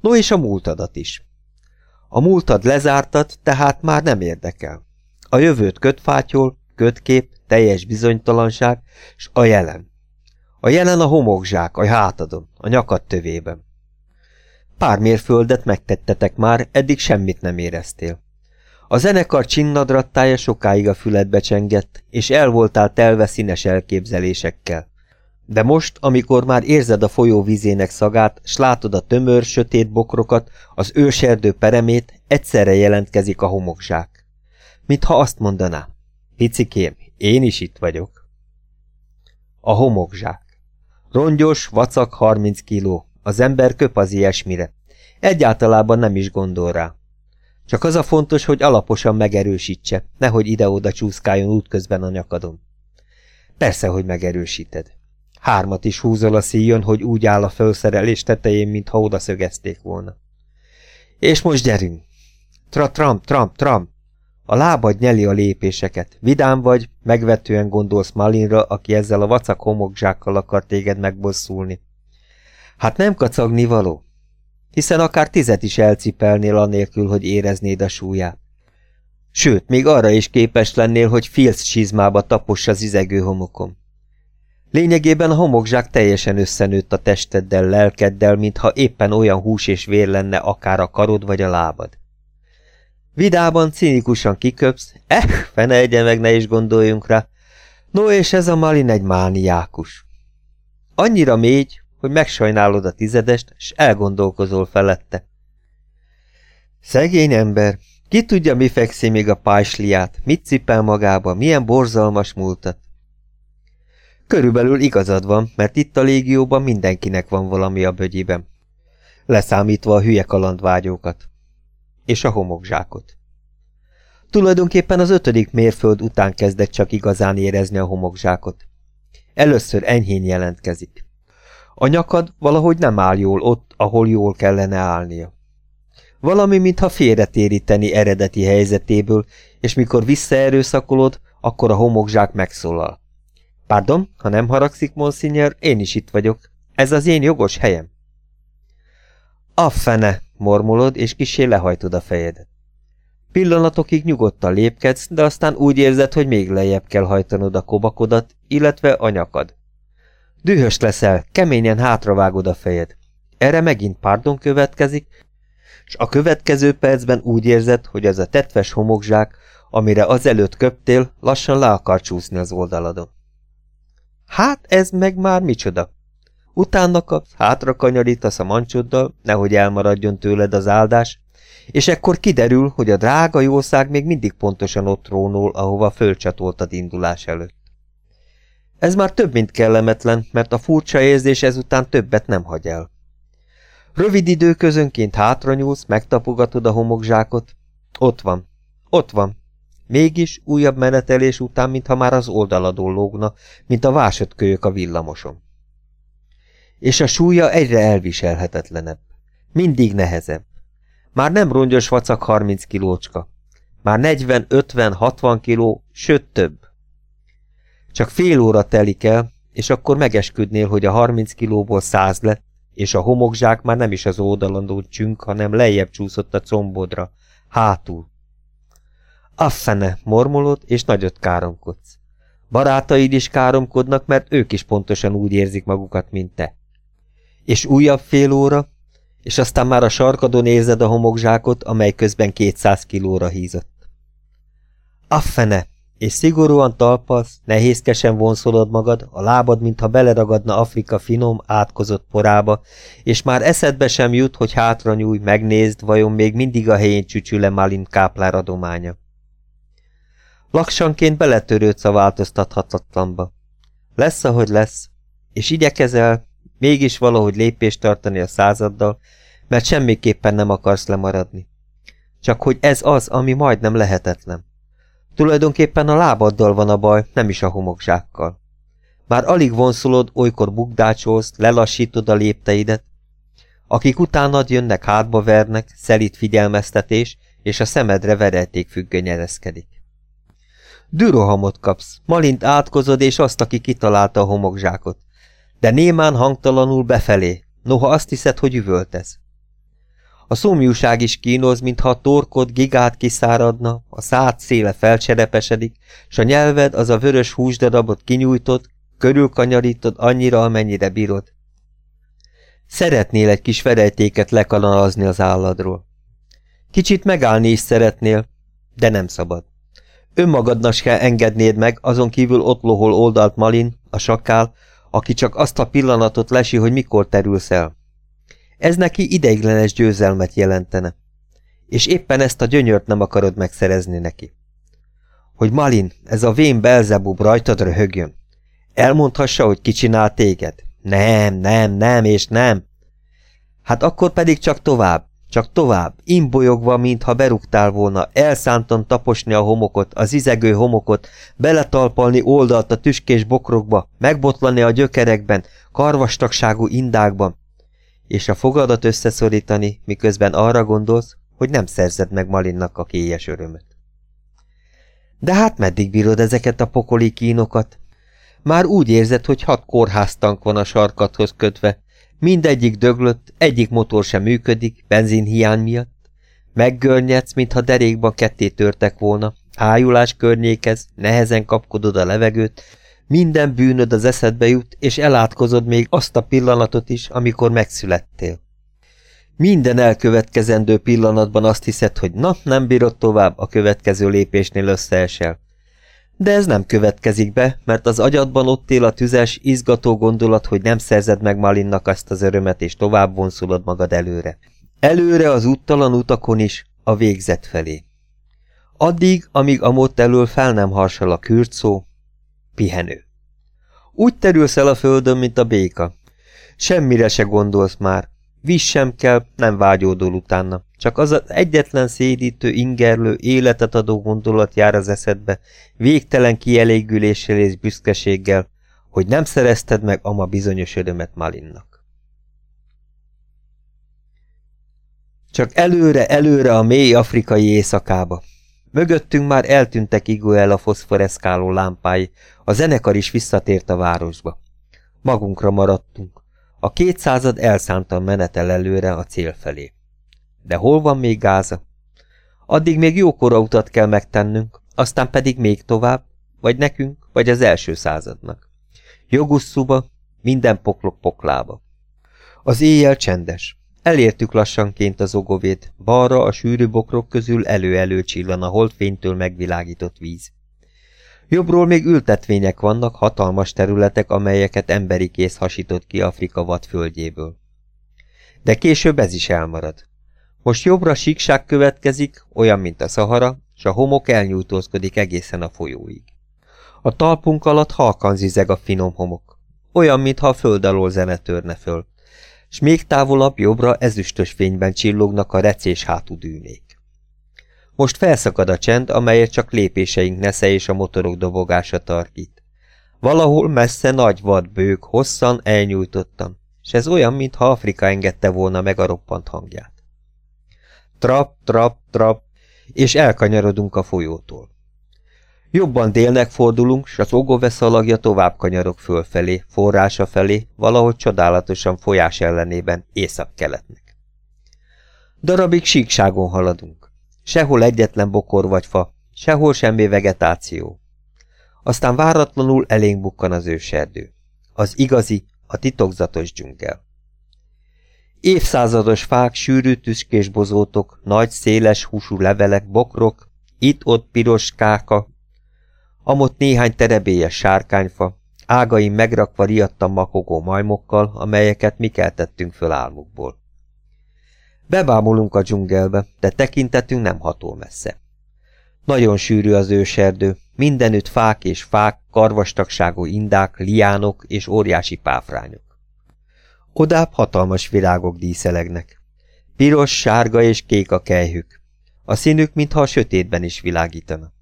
No és a múltadat is. A múltad lezártad, tehát már nem érdekel. A jövőt kötfátyol, kötkép, teljes bizonytalanság, és a jelen. A jelen a homokzsák, a hátadon, a nyakad tövében. Pár mérföldet megtettetek már, eddig semmit nem éreztél. A zenekar csinnadrattája sokáig a füledbe csengett, és el voltál telve színes elképzelésekkel. De most, amikor már érzed a folyó vízének szagát, s látod a tömör, sötét bokrokat, az őserdő peremét, egyszerre jelentkezik a homokzsák. Mintha azt mondaná, picikém, én is itt vagyok. A homokzsák. Rongyos, vacak, 30 kiló. Az ember köp az ilyesmire. Egyáltalában nem is gondol rá. Csak az a fontos, hogy alaposan megerősítse, nehogy ide-oda csúszkáljon útközben a nyakadon. Persze, hogy megerősíted. Hármat is húzol a szíjon, hogy úgy áll a felszerelés tetején, mintha oda szögezték volna. És most gyerünk! Tra-tram, tram, tram! A lábad nyeli a lépéseket. Vidám vagy, megvetően gondolsz Malinra, aki ezzel a vacak homokzsákkal akar téged megbosszulni. Hát nem kacagni való, hiszen akár tizet is elcipelnél anélkül, hogy éreznéd a súlyát. Sőt, még arra is képes lennél, hogy filc sizmába taposs az izegő homokom. Lényegében a homokzsák teljesen összenőtt a testeddel, lelkeddel, mintha éppen olyan hús és vér lenne akár a karod vagy a lábad. Vidában, cinikusan kiköpsz, eh, fene egye meg ne is gondoljunk rá. No, és ez a Malin egy mániákus. Annyira mély, hogy megsajnálod a tizedest, és elgondolkozol felette. Szegény ember, ki tudja, mi fekszi még a pásliát, mit cipel magába, milyen borzalmas múltat. Körülbelül igazad van, mert itt a légióban mindenkinek van valami a bögyiben. Leszámítva a hülye kalandvágyókat. És a homokzsákot. Tulajdonképpen az ötödik mérföld után kezdett csak igazán érezni a homokzsákot. Először enyhén jelentkezik. A nyakad valahogy nem áll jól ott, ahol jól kellene állnia. Valami, mintha félretéríteni eredeti helyzetéből, és mikor visszaerőszakolod, akkor a homokzsák megszólal. Pardon, ha nem haragszik, monsignor, én is itt vagyok. Ez az én jogos helyem. A fene, mormolod, és kisé lehajtod a fejedet. Pillanatokig nyugodtan lépkedsz, de aztán úgy érzed, hogy még lejjebb kell hajtanod a kobakodat, illetve a nyakad. Dühös leszel, keményen hátravágod a fejed. Erre megint pardon következik, és a következő percben úgy érzed, hogy az a tetves homokzsák, amire azelőtt köptél, lassan le akar csúszni az oldaladon. Hát ez meg már micsoda? Utána kapsz, hátra kanyarítasz a mancsoddal, nehogy elmaradjon tőled az áldás, és ekkor kiderül, hogy a drága jószág még mindig pontosan ott trónol, ahova fölcsatoltad indulás előtt. Ez már több, mint kellemetlen, mert a furcsa érzés ezután többet nem hagy el. Rövid időközönként hátra nyúlsz, megtapogatod a homokzsákot. Ott van, ott van, Mégis újabb menetelés után, mintha már az oldaladon lógna, mint a vásodkölyök a villamoson. És a súlya egyre elviselhetetlenebb. Mindig nehezebb. Már nem rongyos vacak 30 kilócska. Már 40, 50, 60 kiló, sőt több. Csak fél óra telik el, és akkor megesküdnél, hogy a 30 kilóból 100 lett, és a homokzsák már nem is az oldalandó csünk, hanem lejjebb csúszott a combodra, hátul, Affene, mormolod, és nagyot káromkodsz. Barátaid is káromkodnak, mert ők is pontosan úgy érzik magukat, mint te. És újabb fél óra, és aztán már a sarkadon érzed a homokzsákot, amely közben 200 kilóra hízott. Affene, és szigorúan talpalsz, nehézkesen vonszolod magad, a lábad, mintha beleragadna Afrika finom, átkozott porába, és már eszedbe sem jut, hogy hátra nyúj, megnézd, vajon még mindig a helyén csücsül-e Malin káplár adománya. Laksanként beletörődsz a változtathatatlanba. Lesz, ahogy lesz, és igyekezel, mégis valahogy lépést tartani a századdal, mert semmiképpen nem akarsz lemaradni. Csak hogy ez az, ami majdnem lehetetlen. Tulajdonképpen a lábaddal van a baj, nem is a homokzsákkal. Már alig vonszolod, olykor bukdácsolsz, lelassítod a lépteidet. Akik utánad jönnek, hátba vernek, szelít figyelmeztetés, és a szemedre verejték függöny ereszkedik. Dürohamot kapsz, Malint átkozod, és azt, aki kitalálta a homokzsákot. De némán hangtalanul befelé, noha azt hiszed, hogy üvöltesz. A szomjúság is kínoz, mintha a torkod gigát kiszáradna, a szád széle felcserepesedik, s a nyelved az a vörös húsdarabot kinyújtod, körülkanyarítod annyira, amennyire bírod. Szeretnél egy kis verejtéket lekalanazni az álladról. Kicsit megállni is szeretnél, de nem szabad. Önmagadnak kell engednéd meg, azon kívül ott lohol oldalt Malin, a sakál, aki csak azt a pillanatot lesi, hogy mikor terülsz el. Ez neki ideiglenes győzelmet jelentene. És éppen ezt a gyönyört nem akarod megszerezni neki. Hogy Malin, ez a vén Belzebub rajtad röhögjön. Elmondhassa, hogy ki csinál téged. Nem, nem, nem és nem. Hát akkor pedig csak tovább, Csak tovább, imbolyogva, mintha berúgtál volna, elszántan taposni a homokot, az izegő homokot, beletalpalni oldalt a tüskés bokrokba, megbotlani a gyökerekben, karvastagságú indákban, és a fogadat összeszorítani, miközben arra gondolsz, hogy nem szerzed meg Malinnak a kélyes örömet. De hát meddig bírod ezeket a pokoli kínokat? Már úgy érzed, hogy hat kórháztank van a sarkathoz kötve, mindegyik döglött, egyik motor sem működik, benzinhiány miatt. Meggörnyedsz, mintha derékban ketté törtek volna, ájulás környékez, nehezen kapkodod a levegőt, minden bűnöd az eszedbe jut, és elátkozod még azt a pillanatot is, amikor megszülettél. Minden elkövetkezendő pillanatban azt hiszed, hogy na, nem bírod tovább, a következő lépésnél összeesel. De ez nem következik be, mert az agyadban ott él a tüzes, izgató gondolat, hogy nem szerzed meg Malinnak azt az örömet, és tovább vonszulod magad előre. Előre az úttalan utakon is, a végzet felé. Addig, amíg a mód elől fel nem harsal a kürtszó, pihenő. Úgy terülsz el a földön, mint a béka. Semmire se gondolsz már, Víz sem kell, nem vágyódol utána. Csak az az egyetlen szédítő, ingerlő, életet adó gondolat jár az eszedbe, végtelen kielégüléssel és büszkeséggel, hogy nem szerezted meg ama bizonyos örömet Malinnak. Csak előre, előre a mély afrikai éjszakába. Mögöttünk már eltűntek Iguel a foszforeszkáló lámpái, a zenekar is visszatért a városba. Magunkra maradtunk. A kétszázad elszántan menetel előre a cél felé. De hol van még Gáza? Addig még jókora utat kell megtennünk, aztán pedig még tovább, vagy nekünk, vagy az első századnak. Jogusszuba, minden poklok poklába. Az éjjel csendes. Elértük lassanként az ogovét, balra a sűrű bokrok közül elő-elő csillan a holdfénytől megvilágított víz. Jobbról még ültetvények vannak, hatalmas területek, amelyeket emberi kész hasított ki Afrika vadföldjéből. De később ez is elmarad. Most jobbra síkság következik, olyan, mint a Szahara, s a homok elnyújtózkodik egészen a folyóig. A talpunk alatt halkan zizeg a finom homok, olyan, mintha a föld alól zene törne föl, s még távolabb jobbra ezüstös fényben csillognak a recés hátú dűnék. Most felszakad a csend, amelyet csak lépéseink nesze és a motorok dobogása tarkít. Valahol messze nagy vad bők, hosszan elnyújtottam, és ez olyan, mintha Afrika engedte volna meg a roppant hangját. Trap, trap, trap, és elkanyarodunk a folyótól. Jobban délnek fordulunk, s az ogove szalagja tovább kanyarok fölfelé, forrása felé, valahogy csodálatosan folyás ellenében észak-keletnek. Darabig síkságon haladunk. Sehol egyetlen bokor vagy fa, sehol semmi vegetáció. Aztán váratlanul elénk bukkan az őserdő. Az igazi, a titokzatos dzsungel. Évszázados fák, sűrű tüskés bozótok, nagy, széles húsú levelek, bokrok, itt-ott piros káka, amott néhány terebélyes sárkányfa, ágaim megrakva riadtam makogó majmokkal, amelyeket mi keltettünk föl álmukból. Bebámulunk a dzsungelbe, de tekintetünk nem hatol messze. Nagyon sűrű az őserdő, mindenütt fák és fák, karvastagságú indák, liánok és óriási páfrányok. Odább hatalmas virágok díszelegnek. Piros, sárga és kék a kejhük. A színük, mintha a sötétben is világítana.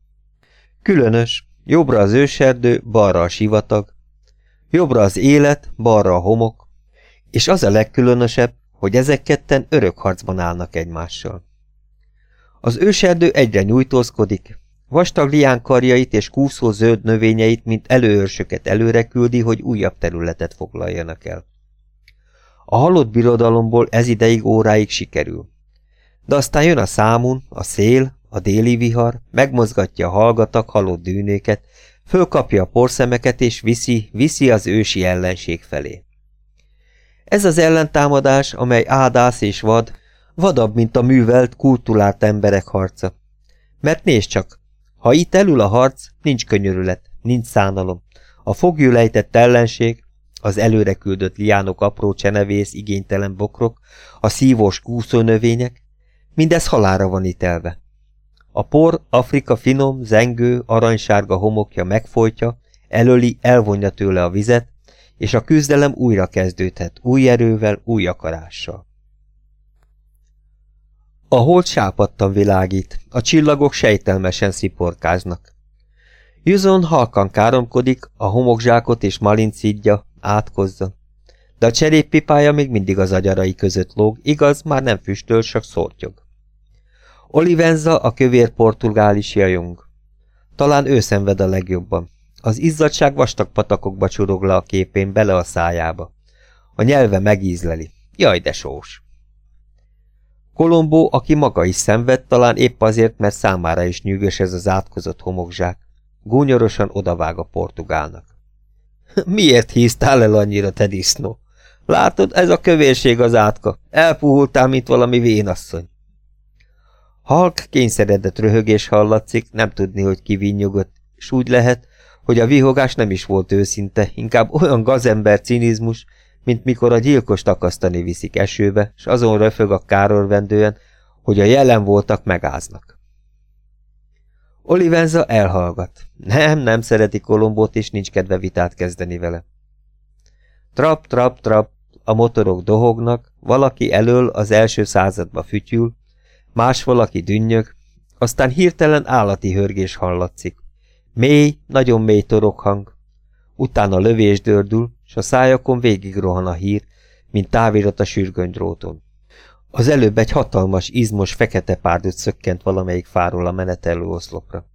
Különös, jobbra az őserdő, balra a sivatag, jobbra az élet, balra a homok, és az a legkülönösebb, hogy ezek ketten örök harcban állnak egymással. Az őserdő egyre nyújtózkodik, vastag liánkarjait és kúszó zöld növényeit, mint előőrsöket előre küldi, hogy újabb területet foglaljanak el. A halott birodalomból ez ideig óráig sikerül. De aztán jön a számun, a szél, a déli vihar, megmozgatja a hallgatak halott dűnéket, fölkapja a porszemeket és viszi, viszi az ősi ellenség felé. Ez az ellentámadás, amely ádász és vad, vadabb, mint a művelt, kultulált emberek harca. Mert nézd csak, ha itt elül a harc, nincs könyörület, nincs szánalom. A fogjülejtett ellenség, az előre küldött liánok apró csenevész, igénytelen bokrok, a szívós kúszónövények, mindez halára van itelve. A por Afrika finom, zengő, aranysárga homokja megfojtja, elöli, elvonja tőle a vizet, és a küzdelem újra kezdődhet, új erővel, új akarással. A hold sápadtan világít, a csillagok sejtelmesen sziporkáznak. Juzon halkan káromkodik, a homokzsákot és malincídja, átkozza. De a cseréppipája még mindig az agyarai között lóg, igaz, már nem füstöl, csak szortyog. Olivenza a kövér portugális jajong. Talán ő szenved a legjobban. Az izzadság vastag patakokba csurog le a képén, bele a szájába. A nyelve megízleli. Jaj, de sós! Kolombó, aki maga is szenved, talán épp azért, mert számára is nyűgös ez az átkozott homokzsák. Gúnyorosan odavág a portugálnak. Miért híztál el annyira, te disznó? Látod, ez a kövérség az átka. Elpuhultál, mint valami vénasszony. Halk kényszeredett röhögés hallatszik, nem tudni, hogy ki vinnyogott, és úgy lehet, hogy a vihogás nem is volt őszinte, inkább olyan gazember cinizmus, mint mikor a gyilkost akasztani viszik esőbe, és azon röfög a károrvendően, hogy a jelen voltak megáznak. Olivenza elhallgat. Nem, nem szereti Kolombót, és nincs kedve vitát kezdeni vele. Trap, trap, trap, a motorok dohognak, valaki elől az első századba fütyül, más valaki dünnyög, aztán hirtelen állati hörgés hallatszik. Mély, nagyon mély torokhang. Utána lövés dördül, s a szájakon végig rohan a hír, mint távirat a sürgönydróton. Az előbb egy hatalmas, izmos, fekete párdot szökkent valamelyik fáról a menetelő oszlopra.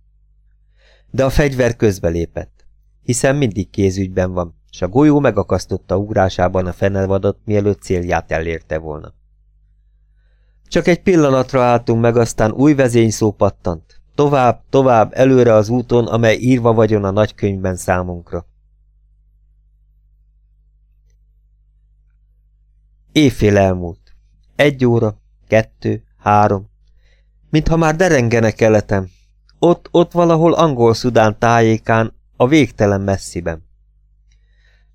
De a fegyver közbelépett, hiszen mindig kézügyben van, s a golyó megakasztotta ugrásában a fenelvadat, mielőtt célját elérte volna. Csak egy pillanatra álltunk meg, aztán új vezényszó pattant. Tovább, tovább, előre az úton, amely írva vagyon a nagykönyvben számunkra. Éjfél elmúlt. Egy óra, kettő, három. Mintha már derengene keletem. Ott, ott valahol angol-szudán tájékán, a végtelen messziben.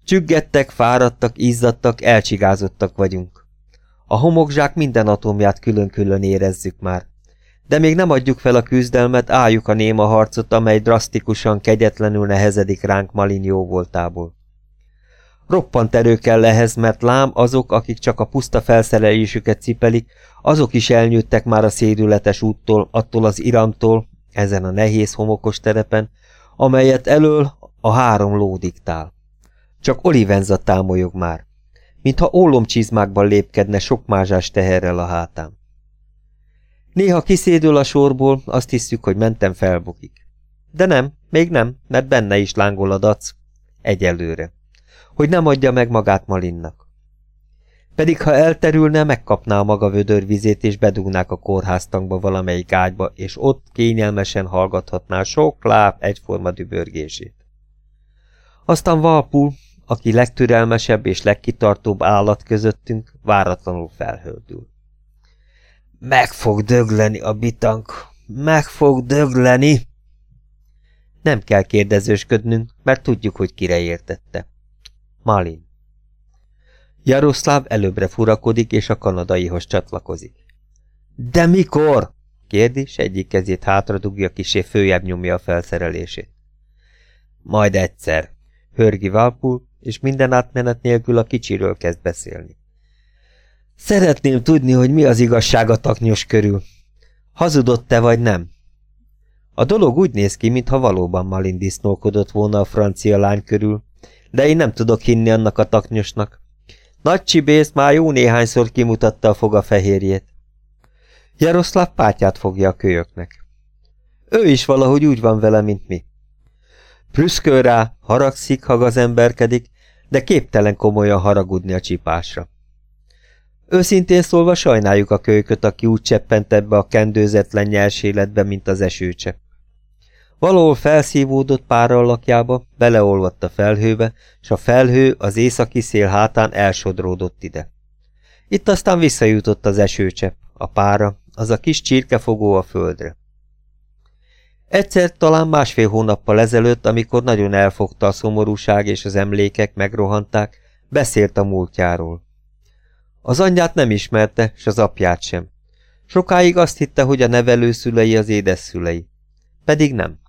Csüggettek, fáradtak, izzadtak, elcsigázottak vagyunk. A homokzsák minden atomját külön-külön érezzük már. De még nem adjuk fel a küzdelmet, álljuk a néma harcot, amely drasztikusan, kegyetlenül nehezedik ránk Malin jó voltából. Roppant erő kell ehhez, mert lám azok, akik csak a puszta felszerelésüket cipelik, azok is elnyűttek már a szédületes úttól, attól az iramtól, ezen a nehéz homokos terepen, amelyet elől a három ló diktál. Csak Olivenza támolyog már, mintha ólomcsizmákban lépkedne sok mázsás teherrel a hátán. Néha kiszédül a sorból, azt hiszük, hogy mentem felbukik. De nem, még nem, mert benne is lángol a dac. Egyelőre. Hogy nem adja meg magát Malinnak. Pedig ha elterülne, megkapná a maga vödörvizét, és bedúgnák a kórháztankba valamelyik ágyba, és ott kényelmesen hallgathatná sok láb egyforma dübörgését. Aztán Valpul, aki legtürelmesebb és legkitartóbb állat közöttünk, váratlanul felhördül. Meg fog dögleni a bitank, meg fog dögleni! Nem kell kérdezősködnünk, mert tudjuk, hogy kire értette. Malin. Jaroszláv előbbre furakodik, és a kanadaihoz csatlakozik. De mikor? kérdi, s egyik kezét hátradugja, kisé főjebb nyomja a felszerelését. Majd egyszer, hörgi Valpul, és minden átmenet nélkül a kicsiről kezd beszélni. Szeretném tudni, hogy mi az igazság a taknyos körül. Hazudott-e vagy nem? A dolog úgy néz ki, mintha valóban Malin disznókodott volna a francia lány körül, de én nem tudok hinni annak a taknyosnak. Nagy csibész már jó néhányszor kimutatta a foga fehérjét. Jaroszláv pátját fogja a kölyöknek. Ő is valahogy úgy van vele, mint mi. Prüszköl rá, haragszik, ha gazemberkedik, de képtelen komolyan haragudni a csipásra. Őszintén szólva sajnáljuk a kölyköt, aki úgy cseppent ebbe a kendőzetlen nyers életbe, mint az esőcsepp. Valahol felszívódott pára alakjába, beleolvadt a felhőbe, s a felhő az északi szél hátán elsodródott ide. Itt aztán visszajutott az esőcsepp, a pára, az a kis csirkefogó a földre. Egyszer talán másfél hónappal ezelőtt, amikor nagyon elfogta a szomorúság és az emlékek megrohanták, beszélt a múltjáról. Az anyját nem ismerte, s az apját sem. Sokáig azt hitte, hogy a nevelőszülei az édesszülei. Pedig nem.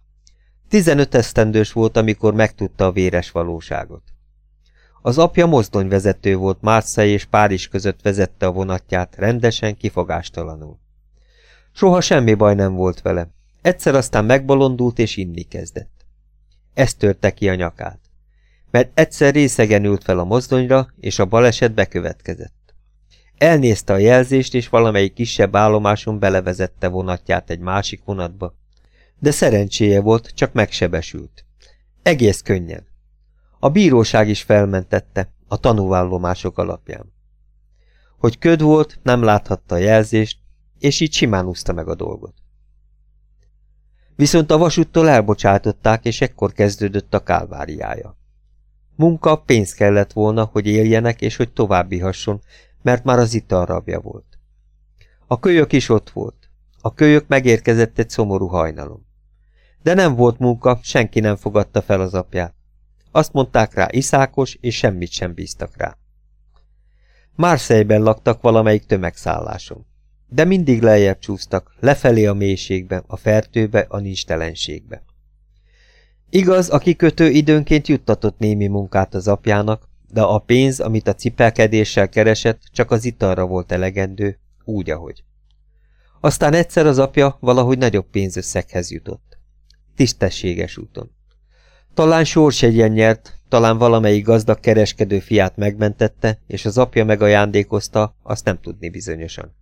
Tizenöt esztendős volt, amikor megtudta a véres valóságot. Az apja mozdonyvezető volt, Márszai és Párizs között vezette a vonatját, rendesen, kifogástalanul. Soha semmi baj nem volt vele. Egyszer aztán megbolondult és inni kezdett. Ez törte ki a nyakát. Mert egyszer részegen ült fel a mozdonyra, és a baleset bekövetkezett. Elnézte a jelzést, és valamelyik kisebb állomáson belevezette vonatját egy másik vonatba. De szerencséje volt, csak megsebesült. Egész könnyen. A bíróság is felmentette, a tanúvállomások alapján. Hogy köd volt, nem láthatta a jelzést, és így simán úszta meg a dolgot. Viszont a vasúttól elbocsátották, és ekkor kezdődött a kálváriája. Munka, pénz kellett volna, hogy éljenek, és hogy továbbihasson, mert már az ital volt. A kölyök is ott volt. A kölyök megérkezett egy szomorú hajnalon. De nem volt munka, senki nem fogadta fel az apját. Azt mondták rá iszákos, és semmit sem bíztak rá. Marseille-ben laktak valamelyik tömegszálláson. De mindig lejjebb csúsztak, lefelé a mélységbe, a fertőbe, a nincstelenségbe. Igaz, a kikötő időnként juttatott némi munkát az apjának, de a pénz, amit a cipelkedéssel keresett, csak az italra volt elegendő, úgy, ahogy. Aztán egyszer az apja valahogy nagyobb pénzösszeghez jutott. Tisztességes úton. Talán sorsegyen nyert, talán valamelyik gazdag kereskedő fiát megmentette, és az apja megajándékozta, azt nem tudni bizonyosan.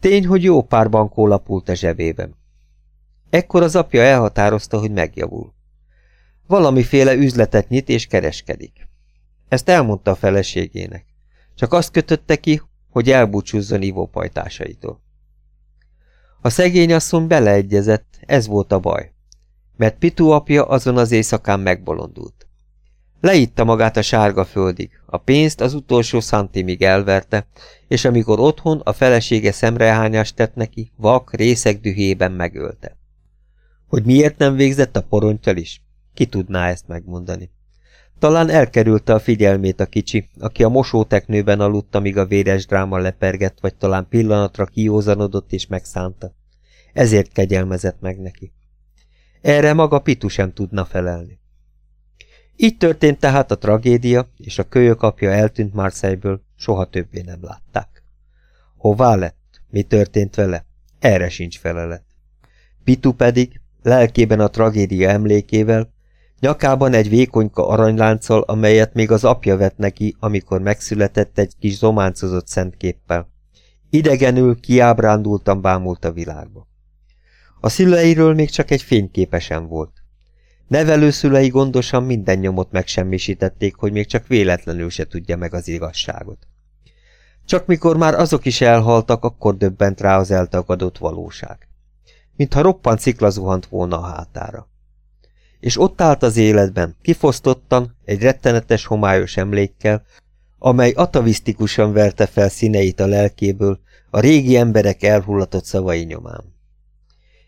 Tény, hogy jó pár bankó lapult a zsebében. Ekkor az apja elhatározta, hogy megjavul. Valamiféle üzletet nyit és kereskedik. Ezt elmondta a feleségének. Csak azt kötötte ki, hogy elbúcsúzzon ivópajtásaitól. A szegény asszony beleegyezett, ez volt a baj. Mert Pitu apja azon az éjszakán megbolondult. Leitta magát a sárga földig, a pénzt az utolsó szantimig elverte, és amikor otthon a felesége szemrehányást tett neki, vak, részeg dühében megölte. Hogy miért nem végzett a poronttal is? Ki tudná ezt megmondani? Talán elkerülte a figyelmét a kicsi, aki a mosóteknőben aludt, amíg a véres dráma lepergett, vagy talán pillanatra kiózanodott és megszánta. Ezért kegyelmezett meg neki. Erre maga Pitu sem tudna felelni. Így történt tehát a tragédia, és a kölyök apja eltűnt Marseille-ből, soha többé nem látták. Hová lett? Mi történt vele? Erre sincs felelet. Pitu pedig, lelkében a tragédia emlékével, nyakában egy vékonyka aranylánccal, amelyet még az apja vett neki, amikor megszületett egy kis zománcozott szentképpel. Idegenül, kiábrándultan bámult a világba. A szüleiről még csak egy fényképesen volt. Nevelőszülei gondosan minden nyomot megsemmisítették, hogy még csak véletlenül se tudja meg az igazságot. Csak mikor már azok is elhaltak, akkor döbbent rá az eltagadott valóság. Mintha roppant szikla zuhant volna a hátára. És ott állt az életben, kifosztottan, egy rettenetes homályos emlékkel, amely atavisztikusan verte fel színeit a lelkéből, a régi emberek elhullatott szavai nyomán.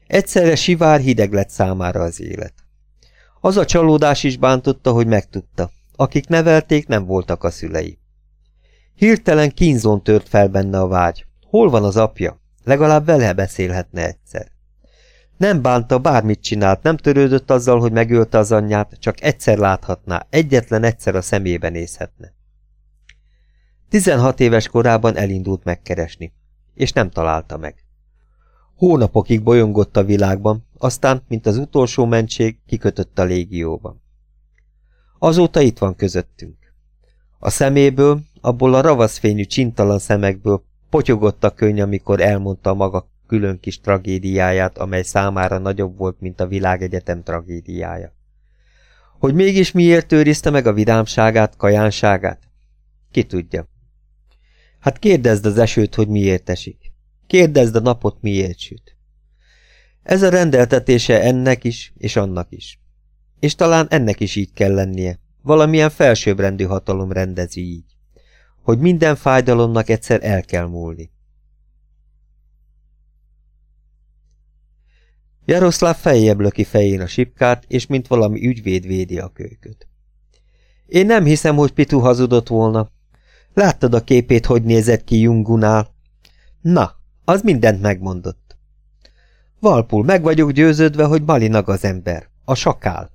Egyszerre sivár hideg lett számára az élet. Az a csalódás is bántotta, hogy megtudta. Akik nevelték, nem voltak a szülei. Hirtelen kínzón tört fel benne a vágy. Hol van az apja? Legalább vele beszélhetne egyszer. Nem bánta, bármit csinált, nem törődött azzal, hogy megölte az anyját, csak egyszer láthatná, egyetlen egyszer a szemébe nézhetne. Tizenhat éves korában elindult megkeresni, és nem találta meg. Hónapokig bolyongott a világban, aztán, mint az utolsó mentség, kikötött a légióba. Azóta itt van közöttünk. A szeméből, abból a ravaszfényű csintalan szemekből potyogott a könyv, amikor elmondta maga külön kis tragédiáját, amely számára nagyobb volt, mint a világegyetem tragédiája. Hogy mégis miért őrizte meg a vidámságát, kajánságát? Ki tudja. Hát kérdezd az esőt, hogy miért esik. Kérdezd a napot, miért süt. Ez a rendeltetése ennek is, és annak is. És talán ennek is így kell lennie. Valamilyen felsőbbrendű hatalom rendezi így. Hogy minden fájdalomnak egyszer el kell múlni. Jaroszláv fejjebb löki fején a sipkát, és mint valami ügyvéd védi a kölyköt. Én nem hiszem, hogy Pitu hazudott volna. Láttad a képét, hogy nézett ki Jungunál? Na, az mindent megmondott. Valpul, meg vagyok győződve, hogy Malinag az ember. A sakál.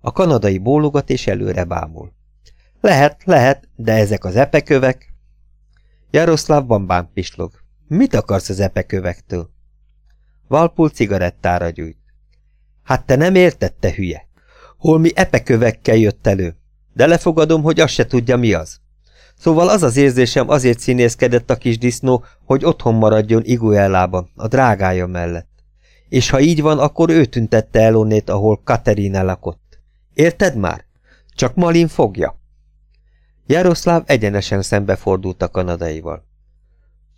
A kanadai bólogat és előre bámul. Lehet, lehet, de ezek az epekövek. Jaroszláv bambán pislog. Mit akarsz az epekövektől? Valpul cigarettára gyújt. Hát te nem értette, hülye. Holmi epekövekkel jött elő, de lefogadom, hogy azt se tudja, mi az. Szóval az az érzésem azért színészkedett a kis disznó, hogy otthon maradjon Iguellában, a drágája mellett. És ha így van, akkor ő tüntette el ahol Katerina lakott. Érted már? Csak Malin fogja. Jaroszláv egyenesen szembefordult a kanadaival.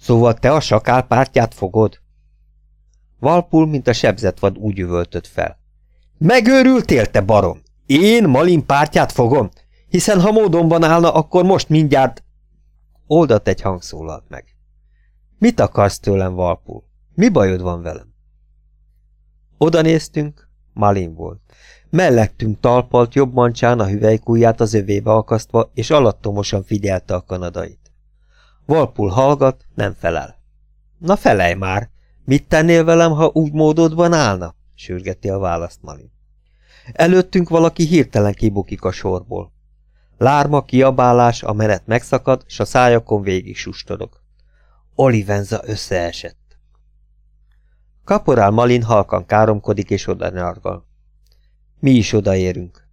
Szóval te a sakál pártját fogod? Valpul, mint a sebzett vad úgy üvöltött fel. Megőrültél, te barom! Én Malin pártját fogom? Hiszen ha módonban állna, akkor most mindjárt... Oldat egy hang szólalt meg. Mit akarsz tőlem, Valpul? Mi bajod van velem? Oda néztünk, Malin volt. Mellettünk talpalt jobb mancsán a hüvelykújját az övébe akasztva, és alattomosan figyelte a kanadait. Valpul hallgat, nem felel. Na felej már! Mit tennél velem, ha úgy módodban állna? sürgeti a választ Malin. Előttünk valaki hirtelen kibukik a sorból. Lárma, kiabálás, a menet megszakad, s a szájakon végig sustorog. Olivenza összeesett. Kaporál Malin halkan káromkodik és oda nyargal. Mi is odaérünk.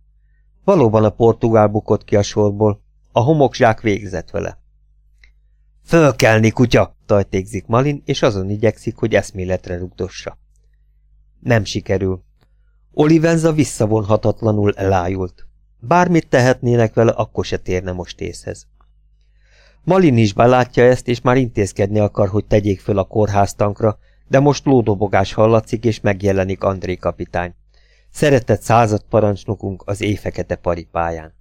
Valóban a portugál bukott ki a sorból, a homokzsák végzett vele. Fölkelni, kutya! tajtékzik Malin, és azon igyekszik, hogy eszméletre rugdossa. Nem sikerül. Olivenza visszavonhatatlanul elájult. Bármit tehetnének vele, akkor se térne most észhez. Malin is belátja ezt, és már intézkedni akar, hogy tegyék föl a kórháztankra, de most lódobogás hallatszik, és megjelenik André kapitány. Szeretett századparancsnokunk az éjfekete paripáján.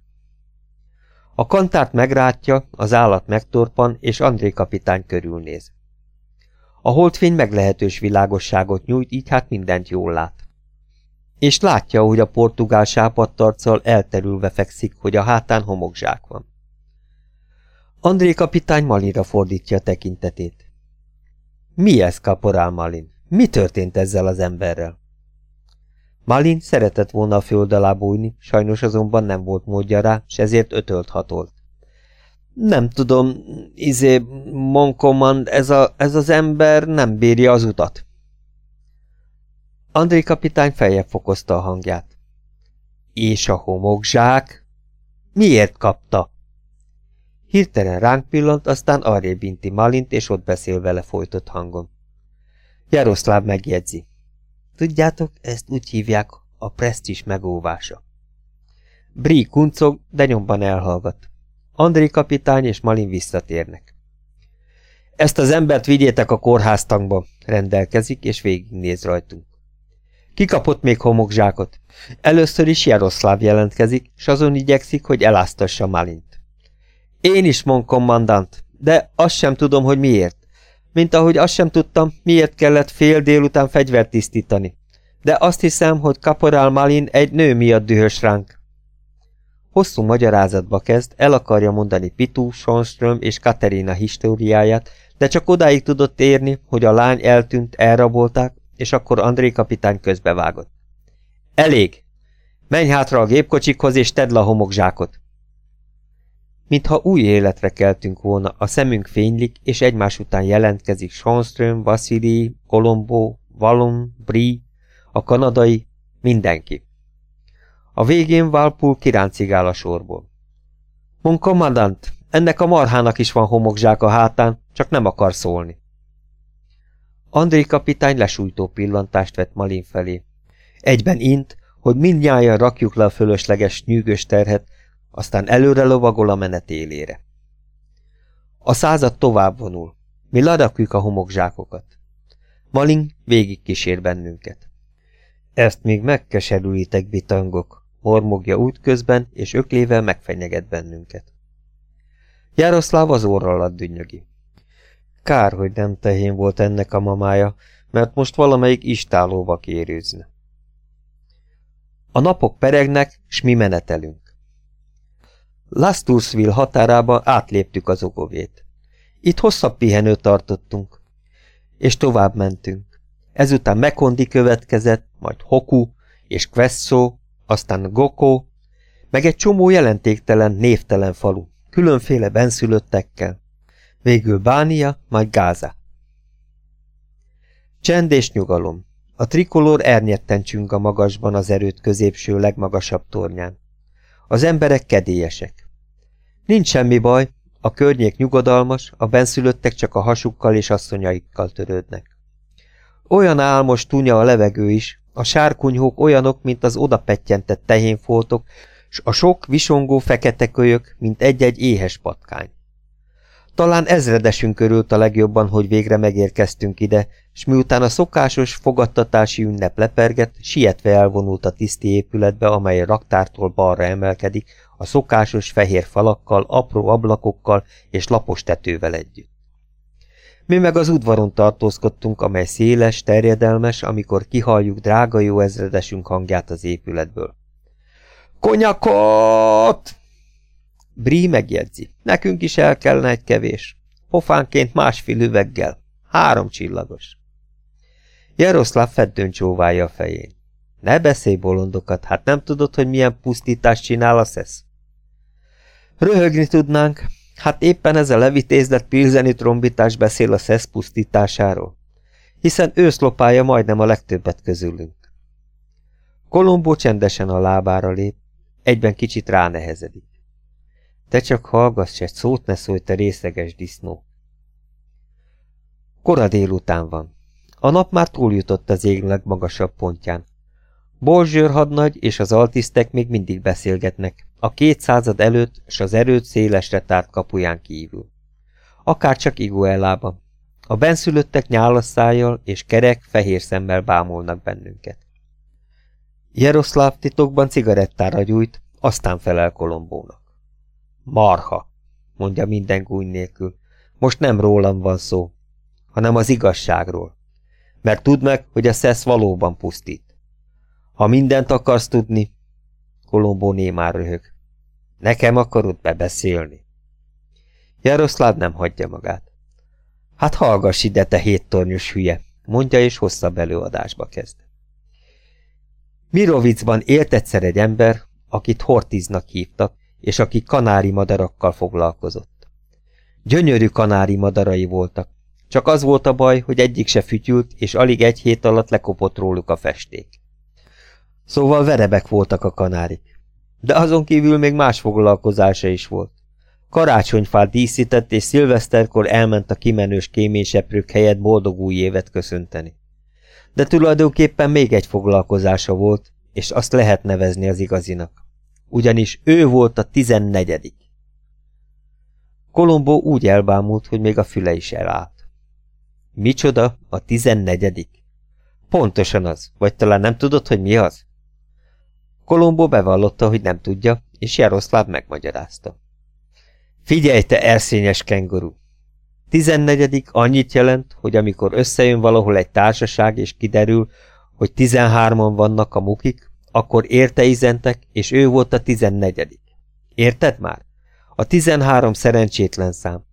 A kantárt megrátja, az állat megtorpan, és André kapitány körülnéz. A holdfény meglehetős világosságot nyújt, így hát mindent jól lát és látja, hogy a portugál sápadtarccal elterülve fekszik, hogy a hátán homokzsák van. André kapitány Malinra fordítja a tekintetét. Mi ez, kaporál Malin? Mi történt ezzel az emberrel? Malin szeretett volna a föld alá bújni, sajnos azonban nem volt módja rá, s ezért ötölt hatolt. Nem tudom, izé, Moncommand, ez, a, ez az ember nem bírja az utat. André kapitány feljebb fokozta a hangját. És a homokzsák? Miért kapta? Hirtelen ránk pillant, aztán arrébb inti Malint, és ott beszél vele folytott hangon. Jaroszláv megjegyzi. Tudjátok, ezt úgy hívják a presztis megóvása. Bri kuncog, de nyomban elhallgat. André kapitány és Malin visszatérnek. Ezt az embert vigyétek a kórháztankba, rendelkezik, és végignéz rajtunk. Kikapott még homokzsákot. Először is Jaroszláv jelentkezik, s azon igyekszik, hogy eláztassa Malint. Én is, mon kommandant, de azt sem tudom, hogy miért. Mint ahogy azt sem tudtam, miért kellett fél délután fegyvert tisztítani. De azt hiszem, hogy Kaporál Malin egy nő miatt dühös ránk. Hosszú magyarázatba kezd, el akarja mondani Pitu, Sonström és Katerina históriáját, de csak odáig tudott érni, hogy a lány eltűnt, elrabolták, és akkor André kapitány közbevágott. Elég! Menj hátra a gépkocsikhoz, és tedd le a homokzsákot! Mintha új életre keltünk volna, a szemünk fénylik, és egymás után jelentkezik Schonström, Vasili, Colombo, Vallon, Brie, a kanadai, mindenki. A végén Valpul kiráncigál a sorból. Mon kommandant, ennek a marhának is van homokzsák a hátán, csak nem akar szólni. André kapitány lesújtó pillantást vett Malin felé. Egyben int, hogy mindnyájan rakjuk le a fölösleges nyűgös terhet, aztán előre lovagol a menet élére. A század tovább vonul. Mi ladakjuk a homokzsákokat. Malin végig kísér bennünket. Ezt még megkeserülitek, bitangok, mormogja útközben, és öklével megfenyeget bennünket. Jaroszláv az orra alatt dünnyögi. Kár, hogy nem tehén volt ennek a mamája, mert most valamelyik istálóba kérőzne. A napok peregnek, s mi menetelünk. Lastursville határába átléptük az ogovét. Itt hosszabb pihenőt tartottunk, és tovább mentünk. Ezután Mekondi következett, majd Hoku és Quesso, aztán Goko, meg egy csomó jelentéktelen, névtelen falu, különféle benszülöttekkel végül Bánia, majd Gáza. Csend és nyugalom. A trikolór ernyetten csüng a magasban az erőt középső legmagasabb tornyán. Az emberek kedélyesek. Nincs semmi baj, a környék nyugodalmas, a benszülöttek csak a hasukkal és asszonyaikkal törődnek. Olyan álmos tunya a levegő is, a sárkunyhók olyanok, mint az odapettyentett tehénfoltok, s a sok visongó fekete kölyök, mint egy-egy éhes patkány. Talán ezredesünk körült a legjobban, hogy végre megérkeztünk ide, s miután a szokásos fogadtatási ünnep lepergett, sietve elvonult a tiszti épületbe, amely a raktártól balra emelkedik, a szokásos fehér falakkal, apró ablakokkal és lapos tetővel együtt. Mi meg az udvaron tartózkodtunk, amely széles, terjedelmes, amikor kihalljuk drága jó ezredesünk hangját az épületből. Konyakot! Bri megjegyzi. Nekünk is el kellene egy kevés. Pofánként másfél üveggel. Három csillagos. Jaroszláv feddőn csóválja a fején. Ne beszélj bolondokat, hát nem tudod, hogy milyen pusztítást csinál a szesz? Röhögni tudnánk, hát éppen ez a levitézlet pilzeni trombitás beszél a szesz pusztításáról, hiszen ő szlopálja majdnem a legtöbbet közülünk. Kolombó csendesen a lábára lép, egyben kicsit ránehezedik. Te csak hallgass, egy szót ne szólj, te részeges disznó. Kora délután van. A nap már túljutott az ég legmagasabb pontján. Bolzsőr hadnagy és az altisztek még mindig beszélgetnek, a két század előtt s az erőt szélesre tárt kapuján kívül. Akár csak Iguelában. A benszülöttek nyálas és kerek, fehér szemmel bámulnak bennünket. Jaroszláv titokban cigarettára gyújt, aztán felel Kolombónak. Marha, mondja minden gúny nélkül. Most nem rólam van szó, hanem az igazságról. Mert tudd meg, hogy a szesz valóban pusztít. Ha mindent akarsz tudni, Kolombó némár röhög. Nekem akarod bebeszélni? Jaroszláv nem hagyja magát. Hát hallgass ide, te héttornyos hülye, mondja és hosszabb előadásba kezd. Mirovicban élt egyszer egy ember, akit Hortiznak hívtak, és aki kanári madarakkal foglalkozott. Gyönyörű kanári madarai voltak, csak az volt a baj, hogy egyik se fütyült, és alig egy hét alatt lekopott róluk a festék. Szóval verebek voltak a kanárik. De azon kívül még más foglalkozása is volt. Karácsonyfát díszített, és szilveszterkor elment a kimenős kéményseprők helyett boldog új évet köszönteni. De tulajdonképpen még egy foglalkozása volt, és azt lehet nevezni az igazinak ugyanis ő volt a tizennegyedik. Kolombó úgy elbámult, hogy még a füle is elállt. Micsoda, a tizennegyedik? Pontosan az, vagy talán nem tudod, hogy mi az? Kolombó bevallotta, hogy nem tudja, és Jaroszláv megmagyarázta. Figyelj, te erszényes kenguru! Tizennegyedik annyit jelent, hogy amikor összejön valahol egy társaság, és kiderül, hogy tizenhárman vannak a mukik, akkor érte izentek, és ő volt a tizennegyedik. Érted már? A tizenhárom szerencsétlen szám.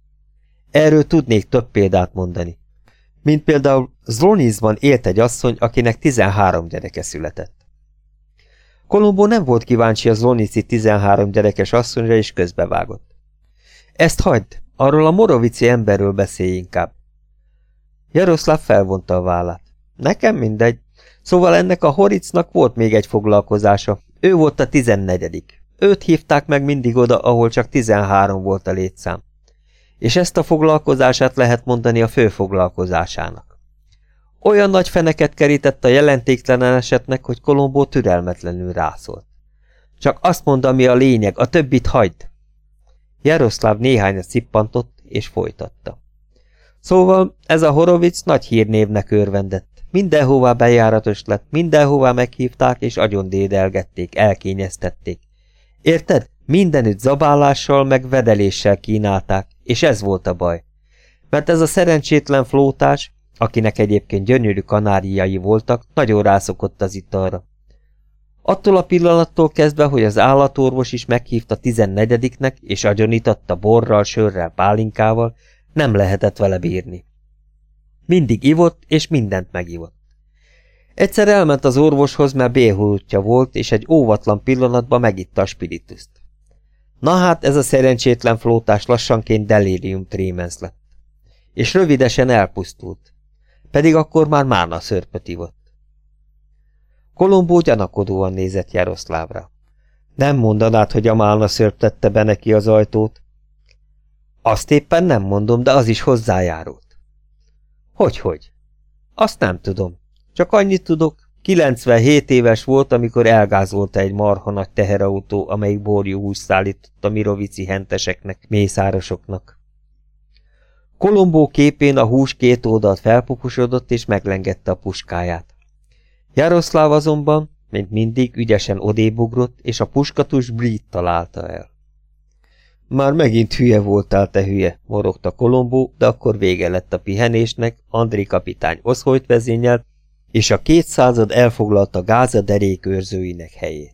Erről tudnék több példát mondani. Mint például Zlonizban élt egy asszony, akinek tizenhárom gyereke született. Kolumbó nem volt kíváncsi a Zlonici tizenhárom gyerekes asszonyra, és közbevágott. Ezt hagyd, arról a morovici emberről beszélj inkább. Jaroszláv felvonta a vállát. Nekem mindegy, Szóval ennek a Horicnak volt még egy foglalkozása. Ő volt a tizennegyedik. Őt hívták meg mindig oda, ahol csak tizenhárom volt a létszám. És ezt a foglalkozását lehet mondani a fő foglalkozásának. Olyan nagy feneket kerített a jelentéktelen esetnek, hogy Kolombó türelmetlenül rászólt. Csak azt mondd, ami a lényeg, a többit hagyd. Jaroszláv néhányat szippantott, és folytatta. Szóval ez a Horovic nagy hírnévnek örvendett. Mindenhová bejáratos lett, mindenhová meghívták és agyondédelgették, elkényeztették. Érted? Mindenütt zabálással meg vedeléssel kínálták, és ez volt a baj. Mert ez a szerencsétlen flótás, akinek egyébként gyönyörű kanáriai voltak, nagyon rászokott az italra. Attól a pillanattól kezdve, hogy az állatorvos is meghívta tizennegyediknek, és agyonítatta borral, sörrel, pálinkával, nem lehetett vele bírni. Mindig ivott, és mindent megivott. Egyszer elment az orvoshoz, mert béhultja volt, és egy óvatlan pillanatban megitta a spirituszt. Na hát ez a szerencsétlen flótás lassanként delirium trémens lett. És rövidesen elpusztult. Pedig akkor már mána szörpöt ivott. Kolombó gyanakodóan nézett Jaroszlávra. Nem mondanád, hogy a málna szörp tette be neki az ajtót? Azt éppen nem mondom, de az is hozzájárult. Hogyhogy? Azt nem tudom. Csak annyit tudok, 97 éves volt, amikor elgázolta egy marha nagy teherautó, amelyik borjú hús szállított a mirovici henteseknek, mészárosoknak. Kolombó képén a hús két oldalt felpupusodott és meglengette a puskáját. Jaroszláv azonban, mint mindig, ügyesen odébugrott, és a puskatus Brit találta el. Már megint hülye voltál, te hülye, morogta Kolombó, de akkor vége lett a pihenésnek, André kapitány oszholyt vezényelt, és a kétszázad elfoglalta Gáza derékőrzőinek helyét.